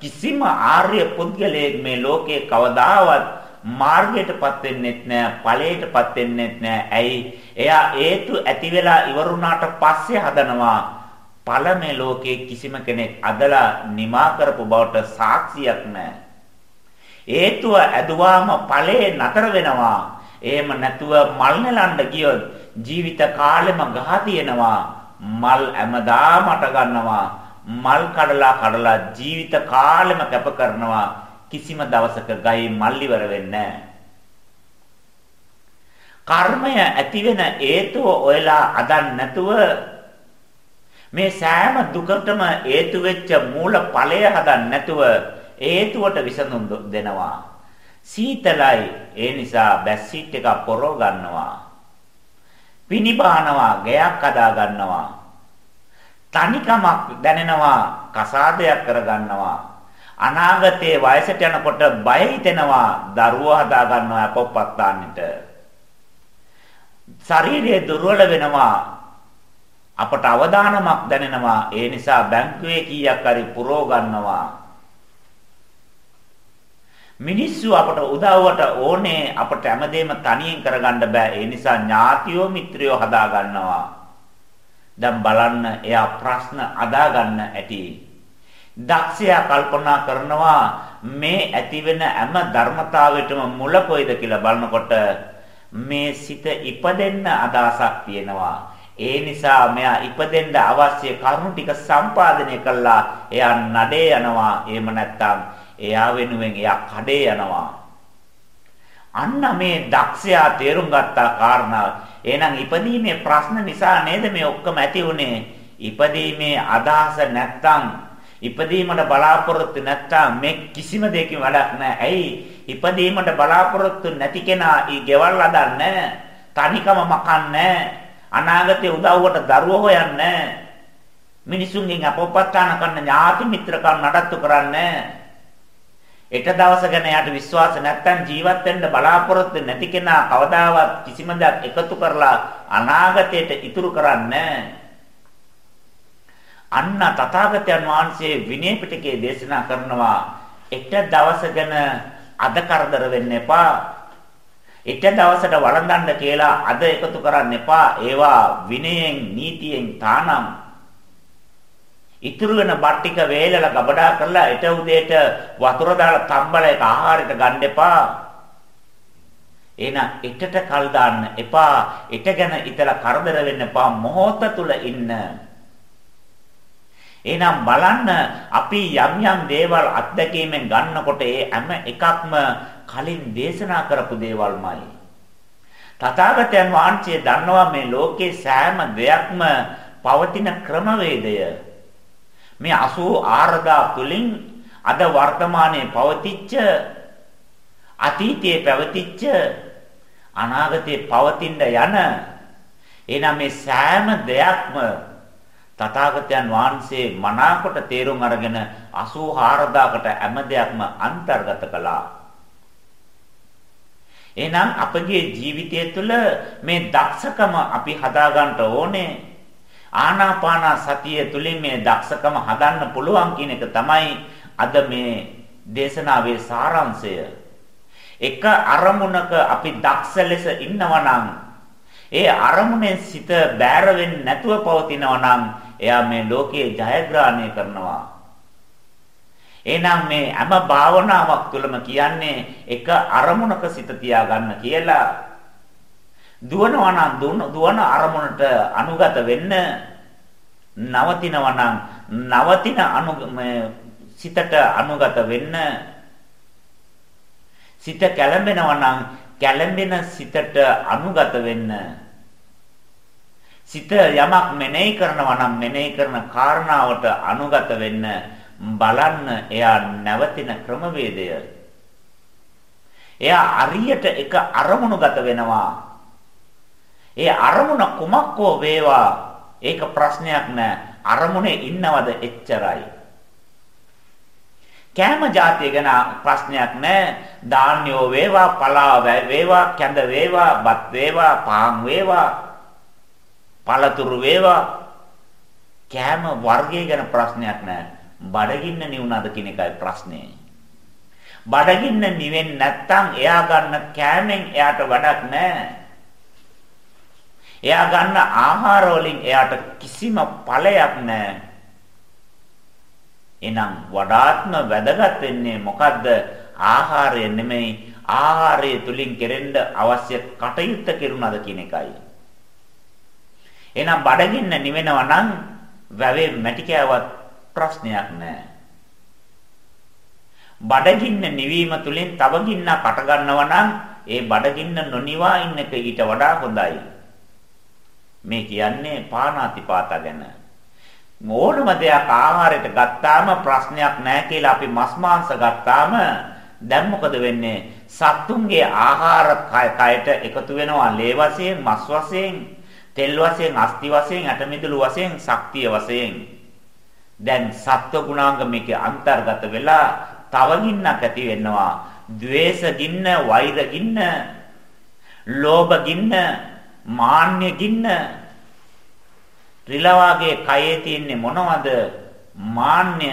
කිසිම ආර්ය පුද්ගලයෙක් මේ ලෝකේ කවදාවත් මාර්ගයටපත් වෙන්නෙත් නෑ ඵලයටපත් වෙන්නෙත් නෑ. ඇයි? එයා හේතු ඇති වෙලා ඉවරුණාට පස්සේ හදනවා ඵල මේ ලෝකේ කිසිම කෙනෙක් අදලා නිමා කරපු බවට සාක්ෂියක් නෑ. හේතුව ඇදුවාම ඵලේ නතර වෙනවා. එහෙම නැතුව මල් නෙලන්න ගියොත් ජීවිත කාලෙම ගහ තියෙනවා. මල් හැමදාමට ගන්නවා. මල් කඩලා කඩලා ජීවිත කාලෙම කැප කරනවා. කිසිම දවසක ගහේ මල් ඉවර වෙන්නේ කර්මය ඇති වෙන හේතුව ඔයලා අදන් නැතුව මේ සෑම දුකටම හේතු වෙච්ච මූල ඵලය හදන්න නැතුව හේතුවට විසඳුම් දෙනවා. සීතලයි ඒ නිසා බැස්සිට් එක පොරව ගන්නවා. පිනිබානවා ගයක් හදා ගන්නවා. තනිකමක් දැනෙනවා කසාදයක් කර ගන්නවා. අනාගතයේ වයසට යනකොට බය හිතෙනවා දරුවා හදා ගන්නවා අපොප්පත්තාන්නට. ශරීරය දුර්වල වෙනවා. අපට අවදානමක් දැනෙනවා. ඒ නිසා බැංකුවේ කීයක් හරි පුරව ගන්නවා. මිනිස්සු අපට උදව්වට ඕනේ අපට හැමදේම තනියෙන් කරගන්න බෑ. ඒ නිසා ඥාතියෝ මිත්‍රයෝ හදා ගන්නවා. දැන් බලන්න එයා ප්‍රශ්න අදා ගන්න ඇති. දක්ෂයා කල්පනා කරනවා මේ ඇතිවෙන හැම ධර්මතාවයකම මුල කොයිද කියලා බලනකොට මේ සිත ඉපදෙන්න අදහසක් තියෙනවා. ඒ නිසා මෙයා ඉපදෙන්න අවශ්‍ය කරුණු ටික සම්පාදනය කළා. එයා නඩේ යනවා. එහෙම නැත්නම් එයා වෙනුවෙන් එයා කඩේ යනවා. අන්න මේ දක්ෂයා තේරුම් ගත්තා කාරණා. එහෙනම් ඉපදීමේ ප්‍රශ්න නිසා නේද මේ ඔක්කොම ඇති උනේ? ඉපදීමේ අදහස නැත්තම් ඉපදීමට බලාපොරොත්තු නැත්තම් මේ කිසිම දෙයකින් වැඩක් නැහැ. ඇයි? ඉපදීමට බලාපොරොත්තු නැති කෙනා ඊ ගෙවල් හදන්නේ තනිකම මකන්නේ අනාගතේ උදව්වට දරුවෝ හොයන්නේ මිනිසුන්ගෙන් අපොප්පත්තාන කරන ඥාති මිත්‍රකම් නඩත්තු කරන්නේ එක දවස ගැන යාට විශ්වාස නැත්තම් ජීවත් වෙන්න බලාපොරොත්තු නැති කෙනා කවදාවත් කිසිම දෙයක් එකතු කරලා අනාගතයට ඉතුරු කරන්නේ අන්න තථාගතයන් වහන්සේ විනය පිටකයේ දේශනා කරනවා එක දවස ගැන අද කරදර වෙන්න එපා. එක දවසට වළඳන්න කියලා අද එකතු කරන්න එපා. ඒවා විනයෙන් නීතියෙන් තානම් ඉතුරු වෙන බත් ටික වේලලා ගබඩා කරලා ඊට උදේට වතුර දාලා තම්බල එක ආහාරයට ගන්න එපා. එහෙනම් එටට කල් දාන්න එපා. එට ගැන ඉතලා කරදර වෙන්න එපා. මොහොත තුල ඉන්න. එහෙනම් බලන්න අපි යම් යම් දේවල් අත්දැකීමෙන් ගන්නකොට ඒ හැම එකක්ම කලින් දේශනා කරපු දේවල්මයි. තථාගතයන් වහන්සේ දන්නවා මේ ලෝකේ සෑම දෙයක්ම පවතින ක්‍රමවේදය. මේ 84000 තුලින් අද වර්තමානයේ පවතිච්ච අතීතයේ පැවතිච්ච අනාගතයේ පවතින යන එනම් මේ සෑම දෙයක්ම තථාගතයන් වහන්සේ මනාකොට තේරුම් අරගෙන 84000කට හැම දෙයක්ම අන්තර්ගත කළා. එහෙනම් අපගේ ජීවිතය තුළ මේ දක්ෂකම අපි හදාගන්න ඕනේ. ආනාපාන සතිය තුළින් මේ දක්ෂකම හදන්න පුළුවන් කියන එක තමයි අද මේ දේශනාවේ සාරාංශය. එක අරමුණක අපි දක්ෂ ලෙස ඉන්නවා ඒ අරමුණෙන් සිත බෑර වෙන්නේ නැතුව පවතිනවා නම් එයා මේ ලෝකයේ ජයග්‍රහණය කරනවා. එහෙනම් මේ හැම භාවනාවක් තුළම කියන්නේ එක අරමුණක සිත තියාගන්න කියලා. දුවනවා නම් දුවන අරමුණට අනුගත වෙන්න නවතිනවා නම් නවතින අනු සිතට අනුගත වෙන්න සිත කැළඹෙනවා නම් කැළඹෙන සිතට අනුගත වෙන්න. සිත යමක් මෙනෙහි කරනවා නම් මෙනෙහි කරන කාරණාවට අනුගත වෙන්න බලන්න එයා නැවතින ක්‍රමවේදය. එයා අරියට එක අරමුණුගත වෙනවා. ඒ අරමුණ කුමක් හෝ වේවා ඒක ප්‍රශ්නයක් නෑ. අරමුණේ ඉන්නවද එච්චරයි. කෑම જાතිය ගැන ප්‍රශ්නයක් නැහැ. ධාන්‍යෝ වේවා, පලාව වේවා, කැඳ වේවා, බත් වේවා, පාන් වේවා, පළතුරු වේවා. කෑම වර්ගය ගැන ප්‍රශ්නයක් නැහැ. බඩගින්න නිවුණාද කියන එකයි ප්‍රශ්නේ. බඩගින්න නිවෙන්නේ නැත්තම් එයා ගන්න කෑමෙන් එයාට වැඩක් නැහැ. එයා ගන්න ආහාර වලින් එයාට කිසිම ඵලයක් නැහැ. එහෙනම් වඩාත්ම වැදගත් වෙන්නේ මොකද්ද? ආහාරය නෙමෙයි ආහාරය තුලින් කෙරෙන්න අවශ්‍ය කටයුත්ත කෙරුණාද කියන එකයි. එහෙනම් බඩගින්න නිවෙනවා නම් වැවේ මැටි කෑවත් ප්‍රශ්නයක් නැහැ. බඩගින්න නිවීම තුලින් තව ගින්නක් අට ගන්නවා නම් ඒ බඩගින්න නොනිවා ඉන්න එක ඊට වඩා හොඳයි. මේ කියන්නේ පානාතිපාත ගැන. ඕනම දෙයක් ආහාරයට ගත්තාම ප්‍රශ්නයක් නැහැ කියලා අපි මස් මාංශ ගත්තාම දැන් මොකද වෙන්නේ? සත්තුන්ගේ ආහාර කයට එකතු වෙනවා ලේ වශයෙන්, මස් වශයෙන්, තෙල් වශයෙන්, අස්ති වශයෙන්, ඇටමිදුළු වශයෙන්, ශක්තිය වශයෙන්. දැන් සත්ව ගුණාංග මේකේ අන්තර්ගත වෙලා තව ගින්නක් ඇති වෙනවා. ද්වේෂ ගින්න, වෛර ගින්න, ලෝභ ගින්න, මාන්‍ය ගින්න ත්‍රිලවාගේ කයේ තියෙන්නේ මොනවද? මාන්‍ය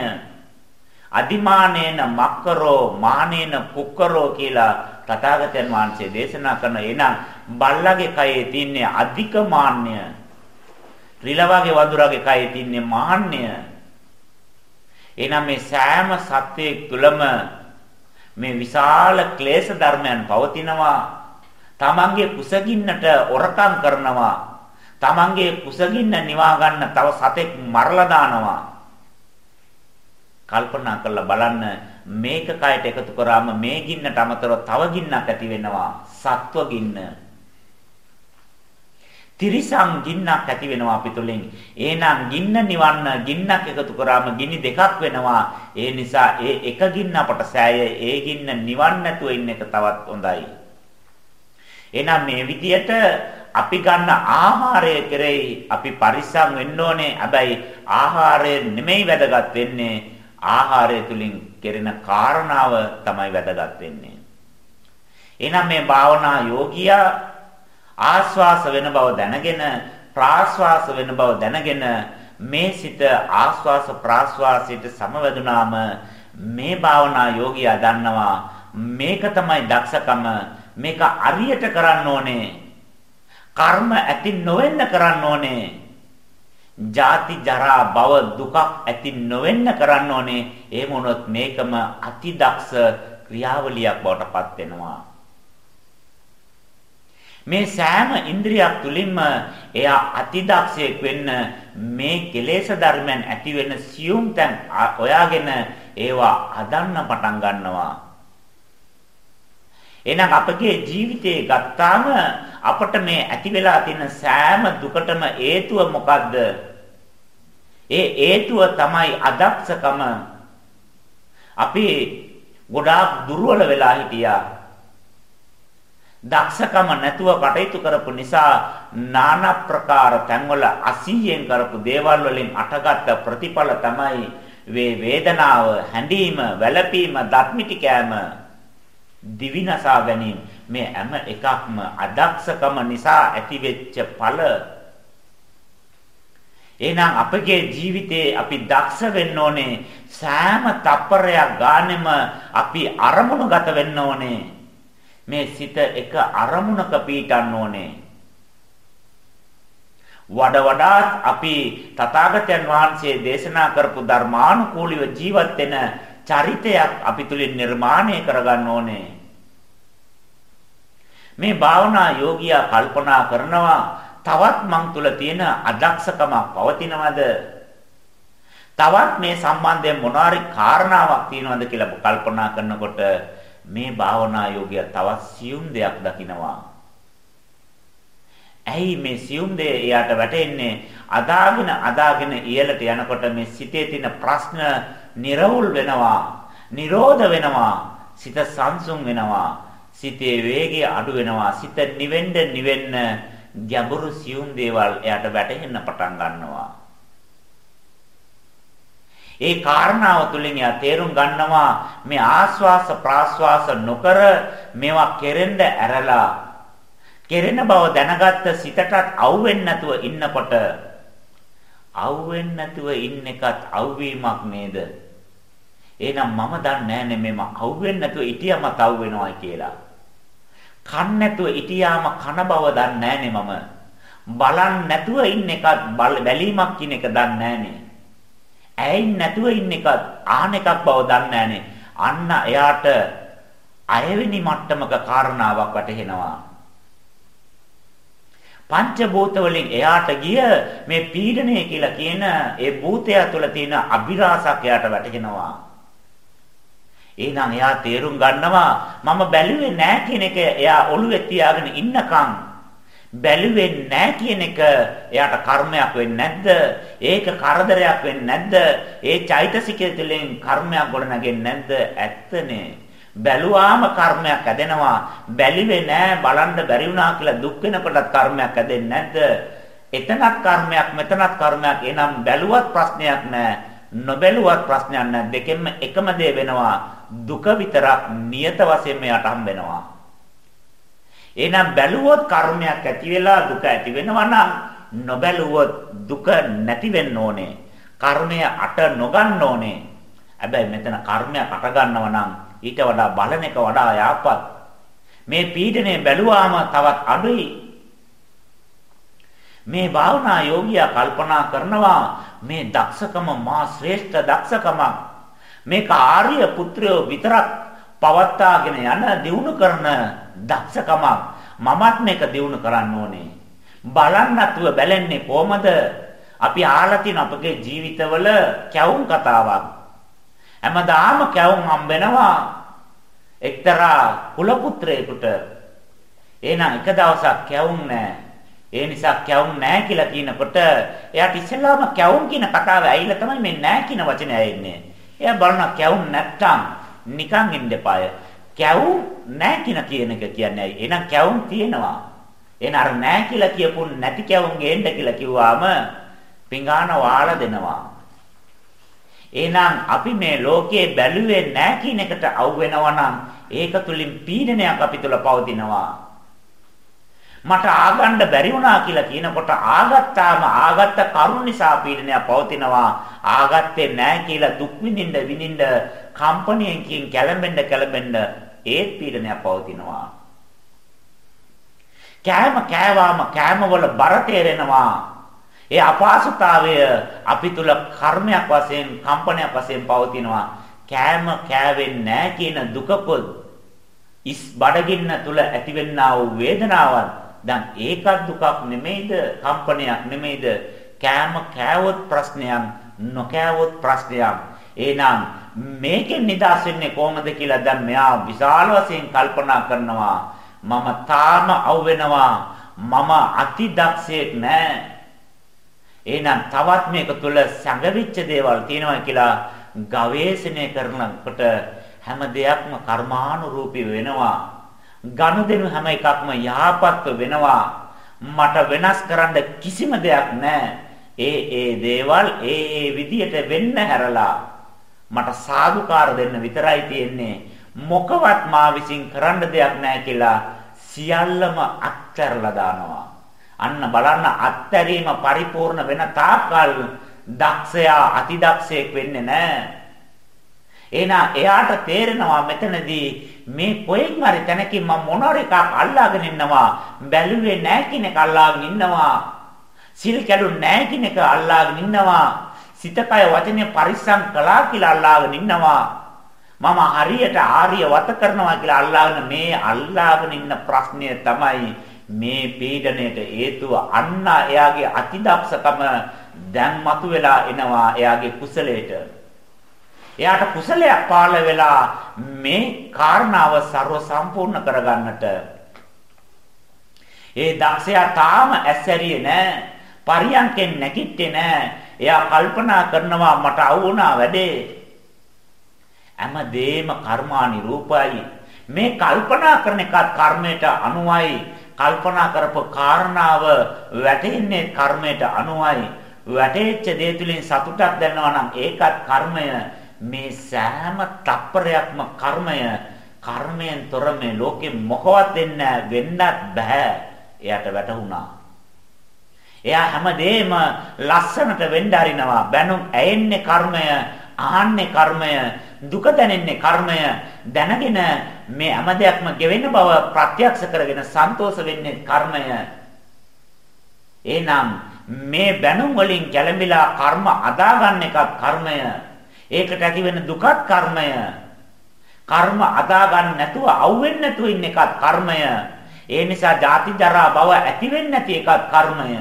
අදිමානේන මක්කරෝ මානේන කුක්කරෝ කියලා තථාගතයන් වහන්සේ දේශනා කරන එනම් බල්ලගේ කයේ තියෙන්නේ අධික මාන්‍ය ත්‍රිලවාගේ වඳුරාගේ කයේ තියෙන්නේ මාන්‍ය එනම් මේ සෑම සත්‍යයක් තුළම මේ විශාල ක්ලේශ ධර්මයන් පවතිනවා. තමන්ගේ කුසගින්නට ඔරකම් කරනවා. තමන්ගේ කුසගින්න නිවා ගන්න තව සතෙක් මරලා දානවා. කල්පනා කරලා බලන්න මේක කයට එකතු කරාම මේ ගින්නට අමතරව තව ගින්නක් ඇති වෙනවා. සත්ව ගින්න. තිරිසන් ගින්නක් ඇති වෙනවා අපි තුලින්. එහෙනම් ගින්න නිවන්න ගින්නක් එකතු කරාම ගිනි දෙකක් වෙනවා. ඒ නිසා ඒ එක ගින්න අපට සෑය ඒ ගින්න නිවන්න නැතුව ඉන්න එක තවත් හොඳයි. එහෙනම් මේ විදියට අපි ගන්න ආහාරය කෙරෙහි අපි පරිස්සම් වෙන්න ඕනේ. හැබැයි ආහාරය නෙමෙයි වැදගත් වෙන්නේ. ආහාරය තුලින් කෙරෙන කාරණාව තමයි වැදගත් වෙන්නේ. එහෙනම් මේ භාවනා යෝගියා ආස්වාස වෙන බව දැනගෙන ප්‍රාස්වාස වෙන බව දැනගෙන මේ සිත ආස්වාස ප්‍රාස්වාසයට සමවැදුනාම මේ භාවනා යෝගියා දන්නවා මේක තමයි දක්ෂකම මේක අරියට කරන්න ඕනේ කර්ම ඇති නොවෙන්න කරන්න ඕනේ. ජාති ජරා භව දුකක් ඇති නොවෙන්න කරන්න ඕනේ. එහෙම වුණොත් මේකම අතිදක්ෂ ක්‍රියාවලියක් බවට පත් වෙනවා. මේ සෑම ඉන්ද්‍රියක් තුලින්ම එයා අතිදක්ෂයෙක් වෙන්න මේ කෙලෙස් ධර්මයන් ඇති වෙන සියුම් තැන් ඔයාගෙන ඒවා හදන්න පටන් ගන්නවා. එහෙනම් අපගේ ජීවිතේ ගත්තාම අපට මේ ඇති වෙලා තියෙන සෑම දුකටම හේතුව මොකද්ද? ඒ හේතුව තමයි අදක්ෂකම. අපි ගොඩාක් දුර්වල වෙලා හිටියා. දක්ෂකම නැතුව කටයුතු කරපු නිසා নানা ප්‍රකාර තැන්වල අසීයෙන් කරපු දේවල් වලින් අටගත් ප්‍රතිඵල තමයි වේ වේදනාව, හැඬීම, වැළපීම, දත්මිටි කෑම, දිවිනසා ගැනීම මේ හැම එකක්ම අදක්ෂකම නිසා ඇතිවෙච්ච ඵල එහෙනම් අපගේ ජීවිතේ අපි දක්ෂ වෙන්න ඕනේ. සෑම තප්පරයක් ගානෙම අපි අරමුණු ගත වෙන්න ඕනේ. මේ සිත එක අරමුණක පීටන්න ඕනේ. වඩ වඩාත් අපි තථාගතයන් වහන්සේ දේශනා කරපු ධර්මානුකූලව ජීවත් වෙන චරිතයක් අපි තුලින් නිර්මාණය කරගන්න ඕනේ. මේ භාවනා යෝගියා කල්පනා කරනවා තවත් මං තුල තියෙන අදක්ෂකමක් පවතිනවද? තවත් මේ සම්බන්ධයෙන් මොනවාරි කාරණාවක් තියෙනවද කියලා කල්පනා කරනකොට මේ භාවනා යෝගියා තවත් සියුම් දෙයක් දකිනවා. ඇයි මේ සියුම් දේ එයාට වැටෙන්නේ? අදාගෙන අදාගෙන ඉහළට යනකොට මේ සිතේ තියෙන ප්‍රශ්න නිර්වුල් වෙනවා, නිරෝධ වෙනවා, සිත සංසුන් වෙනවා, සිතේ වේගය අඩු වෙනවා, සිත නිවෙන්න නිවෙන්න ගැඹුරු සියුම් දේවල් එයාට වැටහෙන්න පටන් ගන්නවා. ඒ කාරණාව තුළින් එයා තේරුම් ගන්නවා මේ ආස්වාස ප්‍රාස්වාස නොකර මේවා කෙරෙන්න ඇරලා කෙරෙන බව දැනගත්ත සිතටත් අවුෙන්නේ නැතුව ඉන්නකොට අවුෙන්නේ නැතුව ඉන්න එකත් අවුවීමක් නේද? එහෙනම් මම දන්නේ නැහැ නේ මම අවුෙන්නේ නැතුව හිටියම තව වෙනවා කියලා. කන් නැතුව ඉතියාම කන බව දන්නේ මම. බලන් නැතුව ඉන්න එකත් බැලීමක් කියන එක දන්නේ නැහනේ. ඇයින් නැතුව ඉන්න එකත් ආහන එකක් බව දන්නේ අන්න එයාට අයවෙනි මට්ටමක කාරණාවක් වැටහෙනවා. පංචභූත වලින් එයාට ගිය මේ පීඩණය කියලා කියන ඒ භූතය තුළ තියෙන අභිරහසක් එයාට වැටහෙනවා. එහෙනම් එයා තේරුම් ගන්නවා මම බැලුවේ නෑ කියන එක එයා ඔළුවේ තියාගෙන ඉන්නකම් බැලුවේ නෑ කියන එක එයාට කර්මයක් වෙන්නේ නැද්ද? ඒක කරදරයක් වෙන්නේ නැද්ද? ඒ චෛතසිකය තුළින් කර්මයක් ගොඩනගෙන්නේ නැද්ද? ඇත්තනේ. බැලුවාම කර්මයක් ඇදෙනවා. බැලිවේ නෑ බලන්න බැරි වුණා කියලා දුක් වෙනකොටත් කර්මයක් ඇදෙන්නේ නැද්ද? එතනත් කර්මයක් මෙතනත් කර්මයක්. එනම් බැලුවත් ප්‍රශ්නයක් නෑ. නොබැලුවත් ප්‍රශ්නයක් නෑ. දෙකෙන්ම එකම දේ වෙනවා. දුක විතරක් නියත වශයෙන්ම යට හම්බෙනවා. එහෙනම් බැලුවොත් කර්මයක් ඇති වෙලා දුක ඇති වෙනවා නම් නොබැලුවොත් දුක නැති වෙන්න ඕනේ. කර්මය අට නොගන්න ඕනේ. හැබැයි මෙතන කර්මයක් අට ගන්නවා නම් ඊට වඩා බලන එක වඩා යාපත්. මේ පීඩනය බැලුවාම තවත් අඩුයි. මේ භාවනා යෝගියා කල්පනා කරනවා මේ දක්ෂකම මා ශ්‍රේෂ්ඨ දක්ෂකමක්. මේක ආර්ය පුත්‍රයෝ විතරක් පවත්වාගෙන යන දිනු කරන දක්ෂකමක්. මමත් මේක දිනු කරන්න ඕනේ. බලන්නත්ව බැලෙන්නේ කොහමද? අපි ආලා තියෙන අපගේ ජීවිතවල කැවුම් කතාවක්. හැමදාම කැවුම් හම්බෙනවා එක්තරා කුල පුත්‍රයෙකුට. එහෙනම් එක දවසක් කැවුම් නැහැ. ඒ නිසා කැවුම් නැහැ කියලා කියනකොට එයාට ඉස්සෙල්ලාම කැවුම් කියන කතාව ඇවිල්ලා තමයි මේ නැහැ කියන වචනේ ඇෙන්නේ එයා බලන කැවුම් නැත්තම් නිකන් ඉන්න එපාය. කැවුම් නැහැ කියන කියන එක කියන්නේ ඇයි? එහෙනම් කැවුම් තියෙනවා. එහෙනම් අර නැහැ කියලා කියපු නැති කැවුම් ගේන්න කියලා කිව්වාම පිඟාන වාලා දෙනවා. එහෙනම් අපි මේ ලෝකයේ බැලුවේ නැහැ කියන එකට අවු වෙනවා නම් ඒක තුලින් පීඩනයක් අපි තුල පවතිනවා. මට ආගන්න බැරි වුණා කියලා කියනකොට ආගත්තාම ආගත්ත කරුණ නිසා පීඩනයක් පවතිනවා. ආගත්තේ නැහැ කියලා දුක් විඳින්න විඳින්න කම්පණියකින් කැළඹෙන්න කැළඹෙන්න ඒත් පීඩනයක් පවතිනවා. කෑම කෑවාම කෑමවල බර තේරෙනවා. ඒ අපහසුතාවය අපි තුල කර්මයක් වශයෙන් කම්පනයක් වශයෙන් පවතිනවා. කෑම කෑවෙන්නේ නැහැ කියන දුකකොත් ඉස් බඩගින්න තුල ඇතිවෙනා වූ වේදනාවත් දැන් ඒකත් දුකක් නෙමෙයිද? කම්පනයක් නෙමෙයිද? කෑම කෑවොත් ප්‍රශ්නයක්, නොකෑවොත් ප්‍රශ්නයක්. එහෙනම් මේකෙන් නිදහස් වෙන්නේ කොහොමද කියලා දැන් මෙයා විශාල වශයෙන් කල්පනා කරනවා. මම තාම අවු වෙනවා. මම අතිදක්ෂයෙක් නෑ. එහෙනම් තවත් මේක තුල සංගවිච්ච දේවල් තියෙනවා කියලා ගවේෂණය කරනකොට හැම දෙයක්ම කර්මානුරූපී වෙනවා. ගනුදෙනු හැම එකක්ම යහපත්ව වෙනවා. මට වෙනස් කරන්න කිසිම දෙයක් නැහැ. ඒ ඒ දේවල් ඒ ඒ විදියට වෙන්න හැරලා මට සාදුකාර දෙන්න විතරයි තියෙන්නේ. මොකවත් මා විසින් කරන්න දෙයක් නැහැ කියලා සියල්ලම අත්හැරලා දානවා. අන්න බලන්න අත්හැරීම පරිපූර්ණ වෙන තාක්කල් දක්ෂයා අතිදක්ෂයෙක් වෙන්නේ නැහැ. එහෙනම් එයාට තේරෙනවා මෙතනදී මේ කොහෙන් හරි තැනකින් මම මොනවාර එකක් අල්ලාගෙන ඉන්නවා බැලුවේ නැහැ කියන එක අල්ලාගෙන ඉන්නවා සිල් කැඩුන්නේ නැහැ කියන එක අල්ලාගෙන ඉන්නවා සිතකය වචනේ පරිස්සම් කළා කියලා අල්ලාගෙන ඉන්නවා මම හරියට ආර්ය වත කරනවා කියලා අල්ලාගෙන මේ අල්ලාගෙන ඉන්න ප්‍රශ්නය තමයි මේ පීඩණයට හේතුව අන්න එයාගේ අතිදක්ෂකම දැන් මතුවලා එනවා එයාගේ කුසලයට. එයාට කුසලයක් පාළ වෙලා මේ කාරණාව ਸਰව සම්පූර්ණ කරගන්නට. ඒ දක්ෂයා තාම ඇස්සරියේ නැහැ. පරියන්කෙන් නැගිට්ටේ නැහැ. එයා කල්පනා කරනවා මට අවුණා වැඩේ. හැමදේම කර්මානිරූපයි. මේ කල්පනා කරන එකත් කර්මයට අනුවයි. කල්පනා කරපු කාරණාව වැටෙන්නේ කර්මයට අනුවයි. වැටෙච්ච දේ තුලින් සතුටක් දැනනවා නම් ඒකත් කර්මය මේ සෑම තප්පරයක්ම කර්මය කර්මයෙන් තොර මේ ලෝකෙ මොකවත් වෙන්නේ වෙන්නත් බෑ. එයාට වැටහුණා. එයා හැමදේම ලස්සනට වෙන්න හරිනවා. බැනුම් ඇයෙන්නේ කර්මය ආන්නේ කර්මය දුක දැනෙන්නේ කර්මය. දැනගෙන මේ හැම දෙයක්ම ගෙවෙන බව ප්‍රත්‍යක්ෂ කරගෙන සන්තෝෂ වෙන්නේ කර්මය. එහෙනම් මේ බැනුම් වලින් ගැළඹිලා කර්ම අදාගන්න එකත් කර්මය. ඒකට ඇති වෙන දුකත් කර්මය. කර්ම අදාගන්න නැතුව අවුෙන්නේ නැතුව ඉන්න එකත් කර්මය. ඒ නිසා ජාති ජරා භව ඇති වෙන්නේ නැති එකත් කර්මය.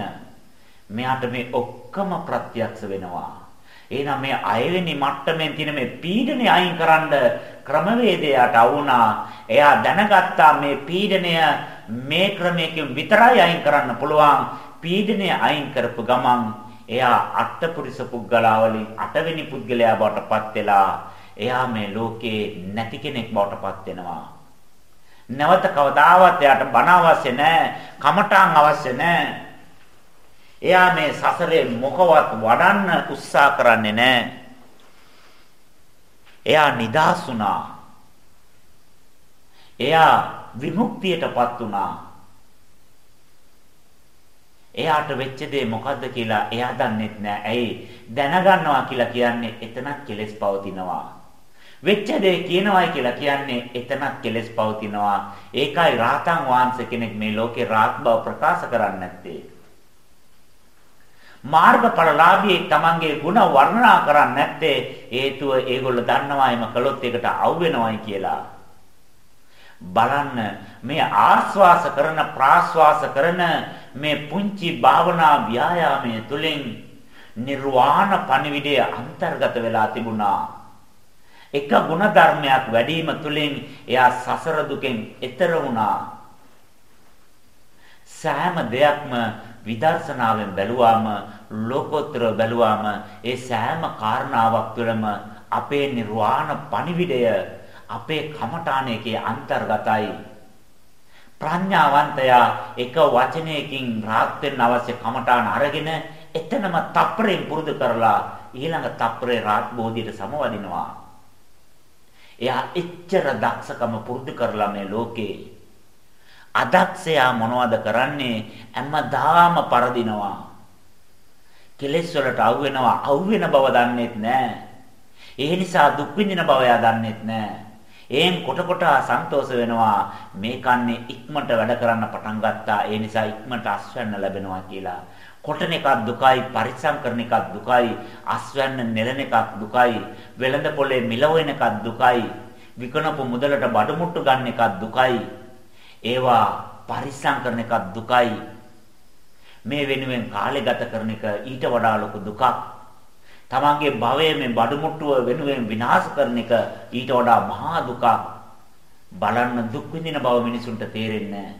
මෙයාට මේ ඔක්කොම ප්‍රත්‍යක්ෂ වෙනවා. එහෙනම් මේ අයවෙනි මට්ටමෙන් තියෙන මේ පීඩනය අයින් කරන්න ක්‍රමවේදයට අවුනා. එයා දැනගත්තා මේ පීඩනය මේ ක්‍රමයකින් විතරයි අයින් කරන්න පුළුවන්. පීඩනය අයින් කරපු ගමන් එයා අට්ඨපුරිස පුද්ගලයා වලින් අටවෙනි පුද්ගලයා බවට පත් වෙලා එයා මේ ලෝකේ නැති කෙනෙක් බවට පත් වෙනවා. නැවත කවදාවත් එයාට බණ අවශ්‍ය නැහැ, කමඨාන් අවශ්‍ය නැහැ. එයා මේ සසරේ මොකවත් වඩන්න උත්සාහ කරන්නේ නැහැ. එයා නිදාස් වුණා. එයා විමුක්තියටපත් වුණා. එයාට වෙච්ච දේ මොකද්ද කියලා එයා දන්නෙත් නෑ. ඇයි? දැනගන්නවා කියලා කියන්නේ එතනක් කෙලෙස් පවතිනවා. වෙච්ච දේ කියනවායි කියලා කියන්නේ එතනක් කෙලෙස් පවතිනවා. ඒකයි රාතන් වහන්සේ කෙනෙක් මේ ලෝකේ රාත් බව ප්‍රකාශ කරන්නේ නැත්තේ. මාර්ගඵලලාභී තමන්ගේ ಗುಣ වර්ණනා කරන්නේ නැත්තේ හේතුව ඒගොල්ලෝ දන්නවා එම කළොත් ඒකට අවු වෙනවයි කියලා. බලන්න මේ ආස්වාස කරන ප්‍රාස්වාස කරන මේ පුංචි භාවනා ව්‍යායාමයේ තුලින් නිර්වාණ පණිවිඩය අන්තර්ගත වෙලා තිබුණා. එක ಗುಣධර්මයක් වැඩිම තුලින් එයා සසර දුකෙන් එතර වුණා. සෑම දෙයක්ම විදර්ශනාවෙන් බැලුවාම ලෝකෝත්තර බැලුවාම ඒ සෑම කාරණාවක් තුළම අපේ නිර්වාණ පණිවිඩය අපේ කමඨාණයකේ අන්තර්ගතයි. ප්‍රඥාවන්තයා එක වචනයකින් රාත් වෙන්න අවශ්‍ය කමඨාන අරගෙන එතනම තප්පරෙන් පුරුදු කරලා ඊළඟ තප්පරේ රාත් බෝධියට සමවදිනවා. එයා එච්චර දක්ෂකම පුරුදු කරලා මේ ලෝකේ අදක්ෂයා මොනවද කරන්නේ හැමදාම පරදිනවා. කෙලෙස් වලට අවු වෙනවා අවු වෙන බව දන්නේත් නැහැ. ඒ නිසා දුක් විඳින බව එයා දන්නේත් නැහැ. එයින් කොට කොට සන්තෝෂ වෙනවා මේ කන්නේ ඉක්මනට වැඩ කරන්න පටන් ගත්තා ඒ නිසා ඉක්මනට අස්වැන්න ලැබෙනවා කියලා කොටන එකක් දුකයි පරිස්සම් කරන එකක් දුකයි අස්වැන්න නෙලන එකක් දුකයි වෙළඳ පොලේ මිලවෙන එකක් දුකයි විකනපු මුදලට බඩමුට්ටු ගන්න එකක් දුකයි ඒවා පරිස්සම් කරන එක දුකයි. මේ වෙනුවෙන් කාලය ගත කරන එක ඊට වඩා ලොකු දුකක්. තමන්ගේ භවයේ මේ බඩමුට්ටුව වෙනුවෙන් විනාශ කරන එක ඊට වඩා මහා දුකක්. බලන්න දුක් විඳින බව මිනිසුන්ට තේරෙන්නේ නැහැ.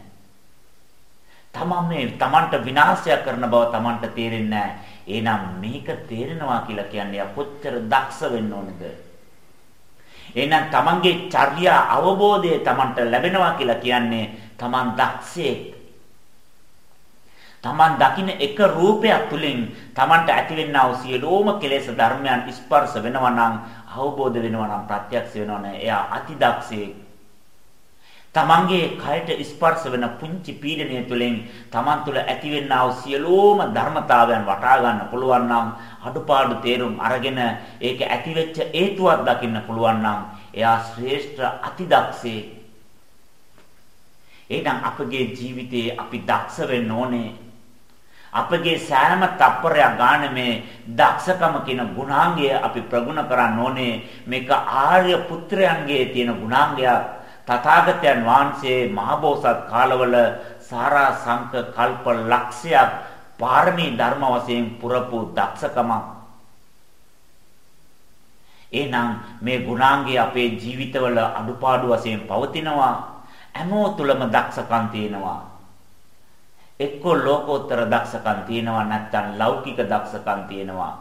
තමන් මේ තමන්ට විනාශයක් කරන බව තමන්ට තේරෙන්නේ නැහැ. එහෙනම් මේක තේරෙනවා කියලා කියන්නේ කොච්චර දක්ෂ වෙන්න ඕනද? එහෙනම් තමන්ගේ චර්යා අවබෝධය තමන්ට ලැබෙනවා කියලා කියන්නේ තමන් දක්ෂයෙක්. තමන් දකින්න එක රූපයක් තුලින් තමන්ට ඇතිවෙනා වූ සියලුම කෙලෙස් ධර්මයන් ස්පර්ශ වෙනවා නම් අවබෝධ වෙනවා නම් ප්‍රත්‍යක්ෂ වෙනවා නම් එයා අතිදක්ෂයෙක්. තමන්ගේ කයට ස්පර්ශ වෙන පුංචි පීඩනය තුළින් තමන් තුළ ඇතිවෙනා වූ සියලුම ධර්මතාවයන් වටා ගන්න පුළුවන් නම් අඩුපාඩු තේරුම් අරගෙන ඒක ඇතිවෙච්ච හේතුවක් දකින්න පුළුවන් නම් එයා ශ්‍රේෂ්ඨ අතිදක්ෂේ එහෙනම් අපගේ ජීවිතයේ අපි දක්ෂ වෙන්න ඕනේ අපගේ සෑම තප්පරයක් ගන්න මේ දක්ෂකම කියන ගුණාංගය අපි ප්‍රගුණ කරන්න ඕනේ. මේක ආර්ය පුත්‍රයන්ගේ තියෙන ගුණාංගයක්. තථාගතයන් වහන්සේ මහබෝසත් කාලවල සාරා සංක කල්ප ලක්ෂයක් පාරමී ධර්ම වශයෙන් පුරපු දක්ෂකමක්. එහෙනම් මේ ගුණාංගය අපේ ජීවිතවල අඩුපාඩු වශයෙන් පවතිනවා. හැමෝ තුලම දක්ෂකම් තියෙනවා. එක්ක ලෝකෝත්තර දක්ෂකම් තියෙනවා නැත්නම් ලෞකික දක්ෂකම් තියෙනවා.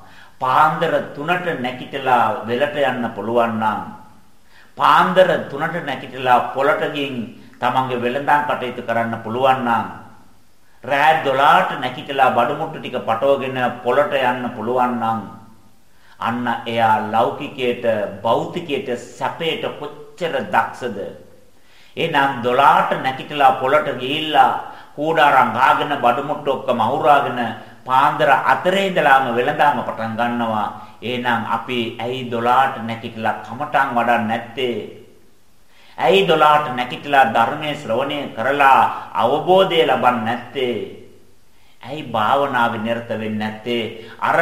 පාන්දර 3ට නැගිටලා වෙලට යන්න පුළුවන් නම් පාන්දර 3ට නැගිටලා පොළට ගින් තමන්ගේ වෙළඳාම් කටයුතු කරන්න පුළුවන් නම් රෑ 12ට නැගිටලා බඩමුට්ටු ටික පටවගෙන පොළට යන්න පුළුවන් නම් අන්න එයා ලෞකිකයට භෞතිකයට සැපයට කොච්චර දක්ෂද? එහෙනම් 12ට නැගිටලා පොළට ගිහිල්ලා කූඩාරම් ගාගෙන බඩමුට්ටු ඔක්කොම අහුරාගෙන පාන්දර 4 ඉඳලාම වෙළඳාම පටන් ගන්නවා එහෙනම් අපි ඇයි 12ට නැගිටලා කමටන් වඩන්නේ නැත්තේ? ඇයි 12ට නැගිටලා ධර්මයේ ශ්‍රවණය කරලා අවබෝධය ලබන්නේ නැත්තේ? ඇයි භාවනාවේ නිරත වෙන්නේ නැත්තේ? අර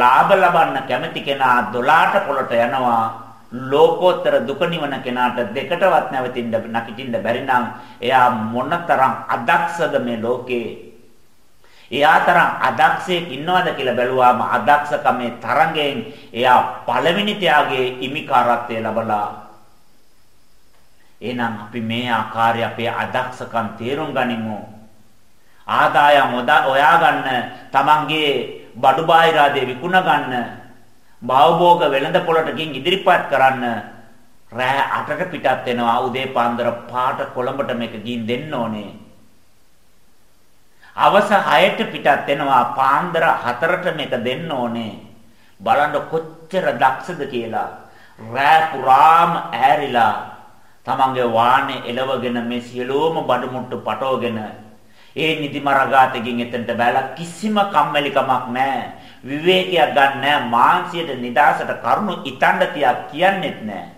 ලාභ ලබන්න කැමති කෙනා 12ට පොළට යනවා. ලෝකෝත්තර දුක නිවන කෙනාට දෙකටවත් නැවතින්න නැගිටින්න බැරි නම් එයා මොනතරම් අදක්ෂද මේ ලෝකේ? එයාතරම් අදක්ෂයෙක් ඉන්නවද කියලා බැලුවාම අදක්ෂකමේ තරංගයෙන් එයා පළවෙනි ත්‍යාගයේ ඉමිකාරත්වය ලබලා. එහෙනම් අපි මේ ආකාරය අපේ අදක්ෂකම් තේරුම් ගනිමු. ආදායම් හොයා ගන්න තමන්ගේ බඩු බාහිරාදේ විකුණ ගන්න භවභෝග වෙළඳ පොළට ගින් ඉදිරිපත් කරන්න රෑ 8ට පිටත් වෙනවා උදේ පාන්දර 5ට කොළඹට මේක ගින් දෙන්න ඕනේ අවස 6ට පිටත් වෙනවා පාන්දර 4ට මේක දෙන්න ඕනේ. බලන්න කොච්චර දක්ෂද කියලා. රෑ පුරාම ඈරිලා තමන්ගේ වාහනේ එලවගෙන මේ සියලුම බඩමුට්ටු පටවගෙන ඒ නිදිමරගාතකින් එතනට බැලලා කිසිම කම්මැලිකමක් නැහැ. විවේකයක් ගන්න නැහැ. මානසියට නිදාසට කරුණු ඉතණ්ඩ තියා කියන්නෙත් නැහැ.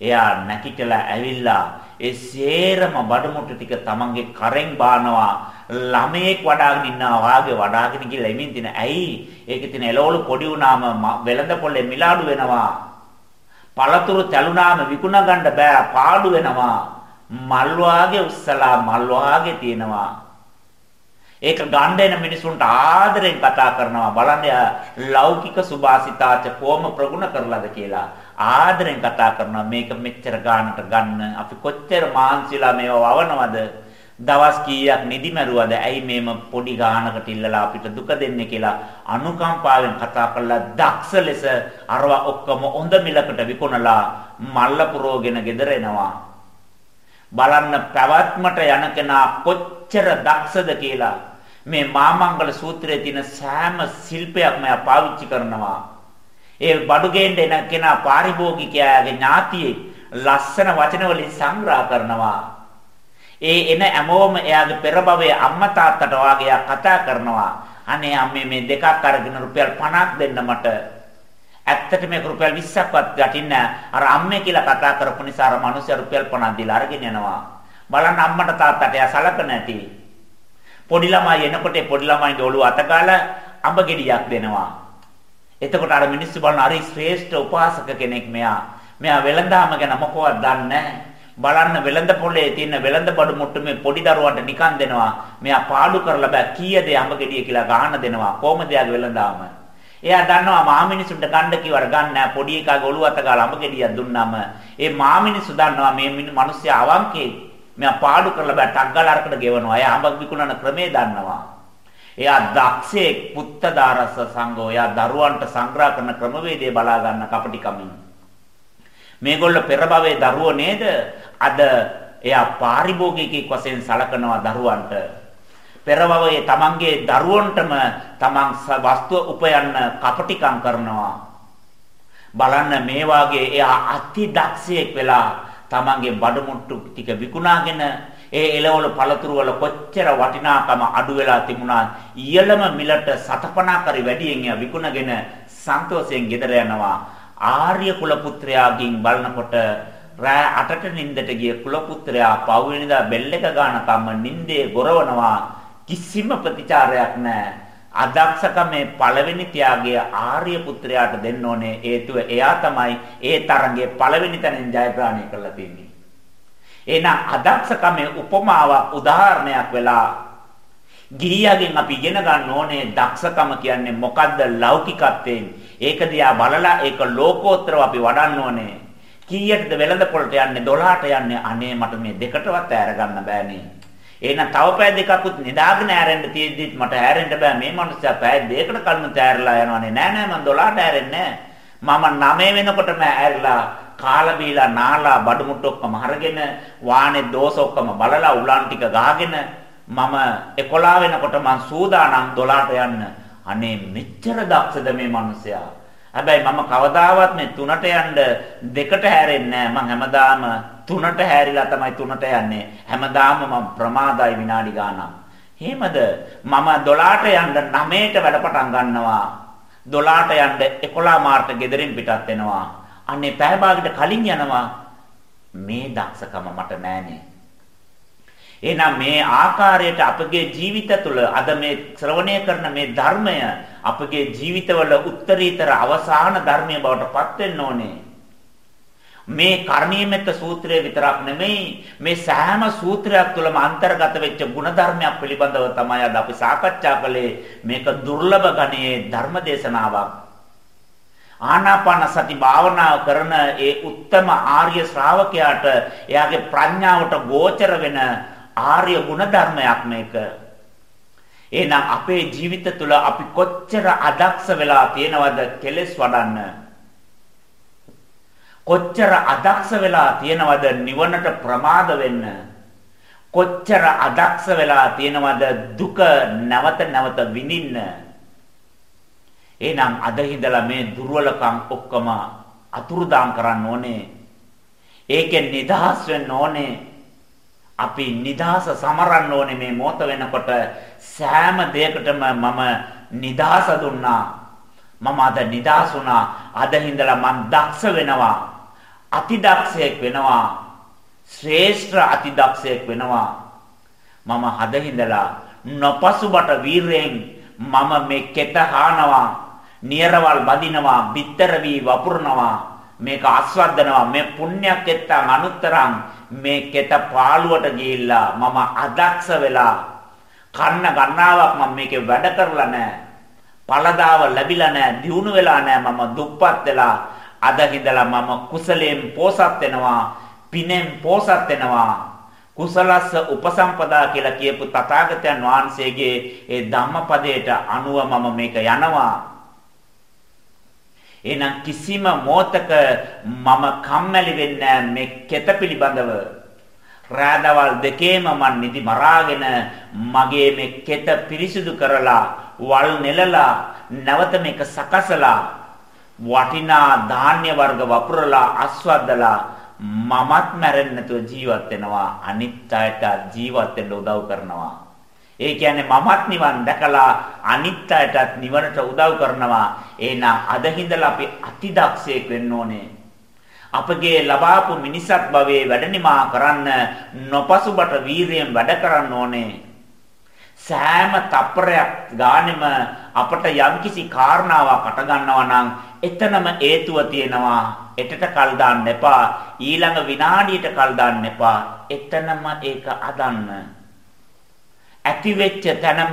එයා නැකිටලා ඇවිල්ලා ඒ සේරම බඩමුට්ටු ටික තමන්ගේ කරෙන් බානවා. ළමයෙක් වඩාගෙන ඉන්නවා වාගේ වඩාගෙන කියලා එමින් තින ඇයි? ඒකේ තියෙන එළවලු පොඩි වුණාම වෙළඳ පොල්ලේ මිලාඩු වෙනවා. පළතුරු තැළුණාම විකුණ ගන්න බෑ පාඩු වෙනවා. මල් වාගේ උස්සලා මල් වාගේ තියෙනවා. ඒක ගන්න එන මිනිසුන්ට ආදරෙන් කතා කරනවා. බලන්න ලෞකික සුභාසිතාච කොම ප්‍රගුණ කරලාද කියලා ආදරෙන් කතා කරනවා. මේක මෙච්චර ගානට ගන්න. අපි කොච්චර මාන්සිලා මේව වවනවද? දවස් කීයක් නිදි මරුවද? ඇයි මේම පොඩි ගානකට ඉල්ලලා අපිට දුක දෙන්නේ කියලා අනුකම්පාවෙන් කතා කරලා දක්ෂ ලෙස අරවා ඔක්කොම හොඳ මිලකට විකුණලා මල්ල පුරෝගෙන ගෙදර එනවා. බලන්න පැවැත්මට යන කෙනා කොච්චර දක්ෂද කියලා. මේ මාමංගල සූත්‍රයේ තියෙන සෑම ශිල්පයක්ම පාවිච්චි කරනවා ඒ බඩු ගේන්න එන කෙනා පාරිභෝගිකයාගේ ඥාතියෙක් ලස්සන වචන වලින් සංග්‍රහ කරනවා ඒ එන හැමෝම එයාගේ පෙර භවයේ අම්මා තාත්තට වාගේ කතා කරනවා. අනේ අම්මේ මේ දෙකක් අරගෙන රුපියල් 50ක් දෙන්න මට. ඇත්තට මේක රුපියල් 20ක්වත් ගටින්න අර අම්මේ කියලා කතා කරපු නිසා අර මිනිස්සු රුපියල් 50ක් දීලා අරගෙන යනවා. බලන්න අම්මට තාත්තට එයා සලක නැති. පොඩි ළමයි එනකොට පොඩි ළමයිගේ ඔළුව අතගාලා අඹ ගෙඩියක් දෙනවා. එතකොට අර මිනිස්සු බලන අර ශ්‍රේෂ්ඨ උපාසක කෙනෙක් මෙයා. මෙයා වෙළඳාම ගැන මොකවත් දන්නේ නැහැ. බලන්න වෙළඳ පොලේ තියෙන වෙළඳ බඩු මුට්ටු මේ පොඩි දරුවන්ට නිකන් දෙනවා. මෙයා පාඩු කරලා බෑ කීයද අඹ ගෙඩිය කියලා ගහන දෙනවා. කොහමද යාගේ වෙළඳාම? එයා දන්නවා මාමිනිසුන්ට ගන්න කිව්වට ගන්න නෑ පොඩි එකාගේ ඔළුව අත ගාලා අඹ ගෙඩියක් දුන්නාම ඒ මාමිනිසු දන්නවා මේ මිනිස්සයා අවංකේ මෙයා පාඩු කරලා බෑ ටක් ගාලා අරකට ගෙවනවා. එයා අඹ විකුණන ක්‍රමේ දන්නවා. එයා දක්ෂයෙක් පුත්තදාරස සංඝෝ. එයා දරුවන්ට සංග්‍රහ කරන ක්‍රමවේදය බලා ගන්න කපටි කමින්. මේගොල්ල පෙර භවයේ දරුවෝ නේද? අද එයා පාරිභෝගිකයෙක් වශයෙන් සලකනවා දරුවන්ට. පෙර භවයේ තමන්ගේ දරුවන්ටම තමන් වස්තුව උපයන්න කපටිකම් කරනවා. බලන්න මේ වාගේ එයා අති දක්ෂයෙක් වෙලා තමන්ගේ බඩමුට්ටු ටික විකුණාගෙන ඒ එළවලු පළතුරු වල කොච්චර වටිනාකම අඩු වෙලා තිබුණා ඉයලම මිලට සතපනාකරි වැඩියෙන් විකුණගෙන සන්තෝෂයෙන් ගෙදර යනවා. ආර්ය කුල පුත්‍රයාගෙන් බලනකොට රෑ 8ට නිින්දට ගිය කුල පුත්‍රයා පවුවෙනිදා බෙල් එක ගන්නකම් නිින්දේ ගොරවනවා. කිසිම ප්‍රතිචාරයක් නැහැ. අදක්ෂකමේ පළවෙනි ත්‍යාගය ආර්ය පුත්‍රයාට දෙන්න ඕනේ. හේතුව එයා තමයි ඒ තරංගේ පළවෙනි තැනින් ජයග්‍රහණය කරලා තියෙන්නේ. එහෙනම් අදක්ෂකමේ උපමාවක් උදාහරණයක් වෙලා ගිහියගෙන් අපි ඉගෙන ගන්න ඕනේ දක්ෂකම කියන්නේ මොකද්ද ලෞකිකත්වයෙන්? ඒක දිහා බලලා ඒක ලෝකෝත්තරව අපි වඩන්න ඕනේ. කීයටද වෙළඳ පොළට යන්නේ 12ට යන්නේ? අනේ මට මේ දෙකටවත් ඈර ගන්න බෑනේ. එහෙනම් තව පැය දෙකකුත් නිදාගෙන ඇරෙන්න තියෙද්දිත් මට ඇරෙන්න බෑ මේ මනුස්සයා පැය දෙකකට කලින් තෑරලා යනවනේ නෑ නෑ මම 12ට ඇරෙන්නේ මම 9 වෙනකොටම ඇරලා කාලා බීලා නාලා බඩු මුට්ටු ඔක්කොම අරගෙන වානේ දෝස ඔක්කොම බලලා උලන් ටික ගාගෙන මම 11 වෙනකොට මං සූදානම් 12ට යන්න. අනේ මෙච්චර දක්ෂද මේ මිනිසයා. හැබැයි මම කවදාවත් මේ තුනට යන්න දෙකට හැරෙන්නේ නැහැ. මං හැමදාම තුනට හැරිලා තමයි තුනට යන්නේ. හැමදාම මම ප්‍රමාදයි විනාඩි ගානක්. එහෙමද? මම 12ට යන්න 9ට වැඩ පටන් ගන්නවා. 12ට යන්න 11 මාර්ට ගෙදරින් පිටත් වෙනවා. අන්නේ පැය භාගයට කලින් යනවා. මේ දක්ෂකම මට නෑනේ. එහෙනම් මේ ආකාරයට අපගේ ජීවිත තුළ අද මේ ශ්‍රවණය කරන මේ ධර්මය අපගේ ජීවිතවල උත්තරීතර අවසාන ධර්මයේ බවට පත් වෙන්න ඕනේ. මේ කර්ණීයමෙත්ත සූත්‍රය විතරක් නෙමෙයි මේ සෑම සූත්‍රයක් තුළම අන්තර්ගත වෙච්ච ಗುಣධර්මයක් පිළිබඳව තමයි අද අපි සාකච්ඡා කළේ මේක දුර්ලභ ගණයේ ධර්ම දේශනාවක්. ආනාපාන සති භාවනාව කරන ඒ උත්තම ආර්ය ශ්‍රාවකයාට එයාගේ ප්‍රඥාවට ගෝචර වෙන ආර්ය ගුණධර්මයක් මේක. එහෙනම් අපේ ජීවිත තුළ අපි කොච්චර අදක්ෂ වෙලා තියෙනවද කෙලෙස් වඩන්න? කොච්චර අදක්ෂ වෙලා තියෙනවද නිවනට ප්‍රමාද වෙන්න? කොච්චර අදක්ෂ වෙලා තියෙනවද දුක නැවත නැවත විඳින්න? එහෙනම් අද හිඳලා මේ දුර්වලකම් ඔක්කොම අතුරුදාම් කරන්න ඕනේ. ඒකෙන් නිදහස් වෙන්න ඕනේ. අපි නිදහස සමරන්න ඕනේ මේ මොහොත වෙනකොට සෑම දෙයකටම මම නිදහස දුන්නා. මම අද නිදහස් වුණා. අද හිඳලා මම දක්ෂ වෙනවා. අතිදක්ෂයෙක් වෙනවා. ශ්‍රේෂ්ඨ අතිදක්ෂයෙක් වෙනවා. මම අද හිඳලා නොපසුබට වීරයෙන් මම මේ කෙත හානවා නියරවල් බදිනවා, bitter වී වපුරනවා, මේක ආස්වද්දනවා. මේ පුණ්‍යක් එත්තන් අනුත්තරං මේ කෙත පාළුවට ගිහිල්ලා මම අදක්ෂ වෙලා කන්න ගන්නාවක් මම මේකේ වැඩ කරලා නැහැ. පළදාව ලැබිලා නැහැ, දියුණු වෙලා නැහැ. මම දුප්පත් වෙලා අද හිඳලා මම කුසලයෙන් පෝසත් වෙනවා, පිනෙන් පෝසත් වෙනවා. කුසලස්ස උපසම්පදා කියලා කියපු තථාගතයන් වහන්සේගේ ඒ ධම්මපදයට අනුව මම මේක යනවා එහෙනම් කිසිම මොහතක මම කම්මැලි වෙන්නේ මේ කෙත පිළිබඳව. රාදවල් දෙකේම මන් නිදි මරාගෙන මගේ මේ කෙත පිරිසිදු කරලා වල් නෙලලා නැවත මේක සකසලා වටිනා ධාන්‍ය වර්ග වපුරලා අස්වද්දලා මමත් මැරෙන්නේ නැතුව ජීවත් වෙනවා අනිත් අයට ජීවත් වෙන්න උදව් කරනවා ඒ කියන්නේ මමත් නිවන් දැකලා අනිත් අයටත් නිවනට උදව් කරනවා. එහෙනම් අද හිඳලා අපි අතිදක්ෂයෙක් වෙන්න ඕනේ. අපගේ ලබාපු මිනිසත් භවයේ වැඩනිමා කරන්න නොපසුබට වීරියෙන් වැඩ කරන්න ඕනේ. සෑම තප්පරයක් ගානෙම අපට යම්කිසි කාරණාවක් අට ගන්නවා නම් එතනම හේතුව තියෙනවා එටට කල් දාන්න එපා. ඊළඟ විනාඩියට කල් දාන්න එපා. එතනම ඒක අදන්න. ඇති වෙච්ච තැනම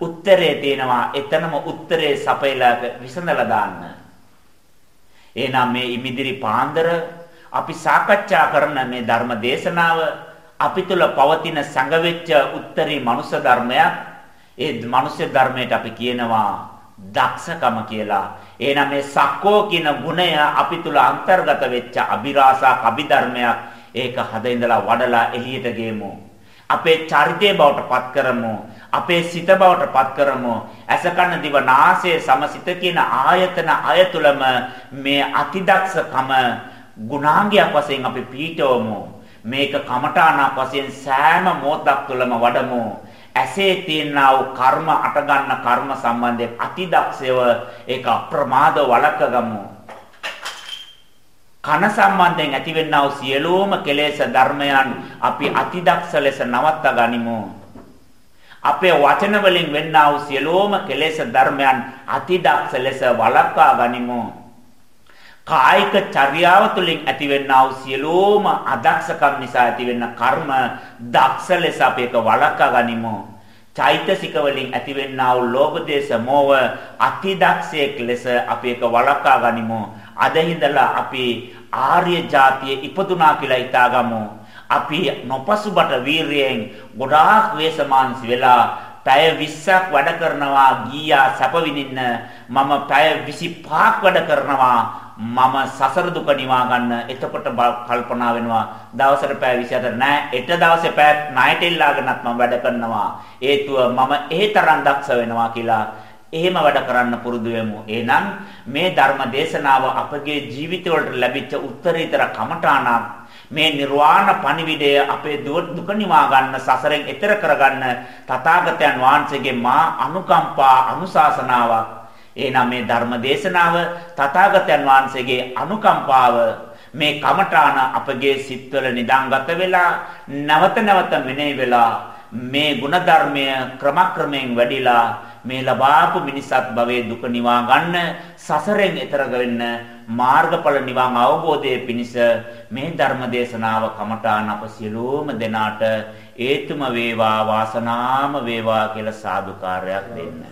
උත්තරේ තියෙනවා. එතනම උත්තරේ සපයලා විසඳලා දාන්න. එහෙනම් මේ ඉමිදිරි පාන්දර අපි සාකච්ඡා කරන මේ ධර්ම දේශනාව අපි තුල පවතින සංගවෙච්ච උත්තරී මනුෂ්‍ය ධර්මයක් ඒ මනුෂ්‍ය ධර්මයට අපි කියනවා දක්ෂකම කියලා. එහෙනම් මේ සක්කෝ කියන ගුණය අපි තුල අන්තර්ගත වෙච්ච අභිරාසා අභිධර්මයක්. ඒක හද ඉඳලා වඩලා එළියට ගේමු. අපේ චරිතය බවට පත් කරමු. අපේ සිත බවට පත් කරමු. ඇස කන දිව නාසය සමසිත කියන ආයතන අයතුලම මේ අතිදක්ෂකම ගුණාංගයක් වශයෙන් අපි පීඨවමු. මේක කමඨාණක් වශයෙන් සෑම මොහොතක් තුළම වඩමු. ඇසේ තියෙනා වූ කර්ම අට ගන්න කර්ම සම්බන්ධයෙන් අතිදක්ෂව ඒක අප්‍රමාද වළක්වගමු. කන සම්බන්ධයෙන් ඇතිවෙනා වූ සියලුම කෙලෙස් ධර්මයන් අපි අතිදක්ෂ ලෙස නවත්තා ගනිමු. අපේ වචන වලින් වෙන්නා වූ සියලුම කෙලෙස් ධර්මයන් අතිදක්ෂ ලෙස වළක්වා ගනිමු. කායික චර්යාව තුළින් ඇතිවෙනා වූ සියලුම අදක්ෂකම් නිසා ඇතිවෙන කර්ම දක්ෂ ලෙස අපි එක වළක්වා ගනිමු. චෛතසික වලින් ඇතිවෙනා වූ ලෝභ දේශ මොහ අතිදක්ෂයෙක් ලෙස අපි එක වළක්වා ගනිමු. අද හිඳලා අපි ආර්ය જાතිය ඉපදුනා කියලා හිතාගමු. අපි නොපසුබට වීරියෙන් ගොඩාක් වේසමාංශ වෙලා පැය 20ක් වැඩ කරනවා ගියා සැප විඳින්න මම පැය 25ක් වැඩ කරනවා මම සසර දුක නිවා ගන්න එතකොට කල්පනා වෙනවා දවසට පැය 24 නෑ එට දවසේ පැය 9ට ඉල්ලාගෙනත් මම වැඩ කරනවා හේතුව මම ඒ තරම් දක්ෂ වෙනවා කියලා එහෙම වැඩ කරන්න පුරුදු වෙමු. එහෙනම් මේ ධර්ම දේශනාව අපගේ ජීවිතවලට ලැබිච්ච උත්තරීතර කමඨාණක් මේ නිර්වාණ පණිවිඩය අපේ දුක නිවා ගන්න සසරෙන් එතර කරගන්න තථාගතයන් වහන්සේගේ මා අනුකම්පා අනුශාසනාවක්. එහෙනම් මේ ධර්ම දේශනාව තථාගතයන් වහන්සේගේ අනුකම්පාව මේ කමඨාන අපගේ සිත්වල නිදාංගත වෙලා නැවත නැවත මෙනෙහි වෙලා මේ ಗುಣධර්මය ක්‍රමක්‍රමයෙන් වැඩිලා මේ ලබාපු මිනිසත් භවයේ දුක නිවා ගන්න සසරෙන් එතර වෙන්න මාර්ගඵල නිවන් අවබෝධයේ පිණිස මේ ධර්ම දේශනාව කමඨාන අප සියලුම දෙනාට ඒතුම වේවා වාසනාම වේවා කියලා සාදුකාරයක් දෙන්න.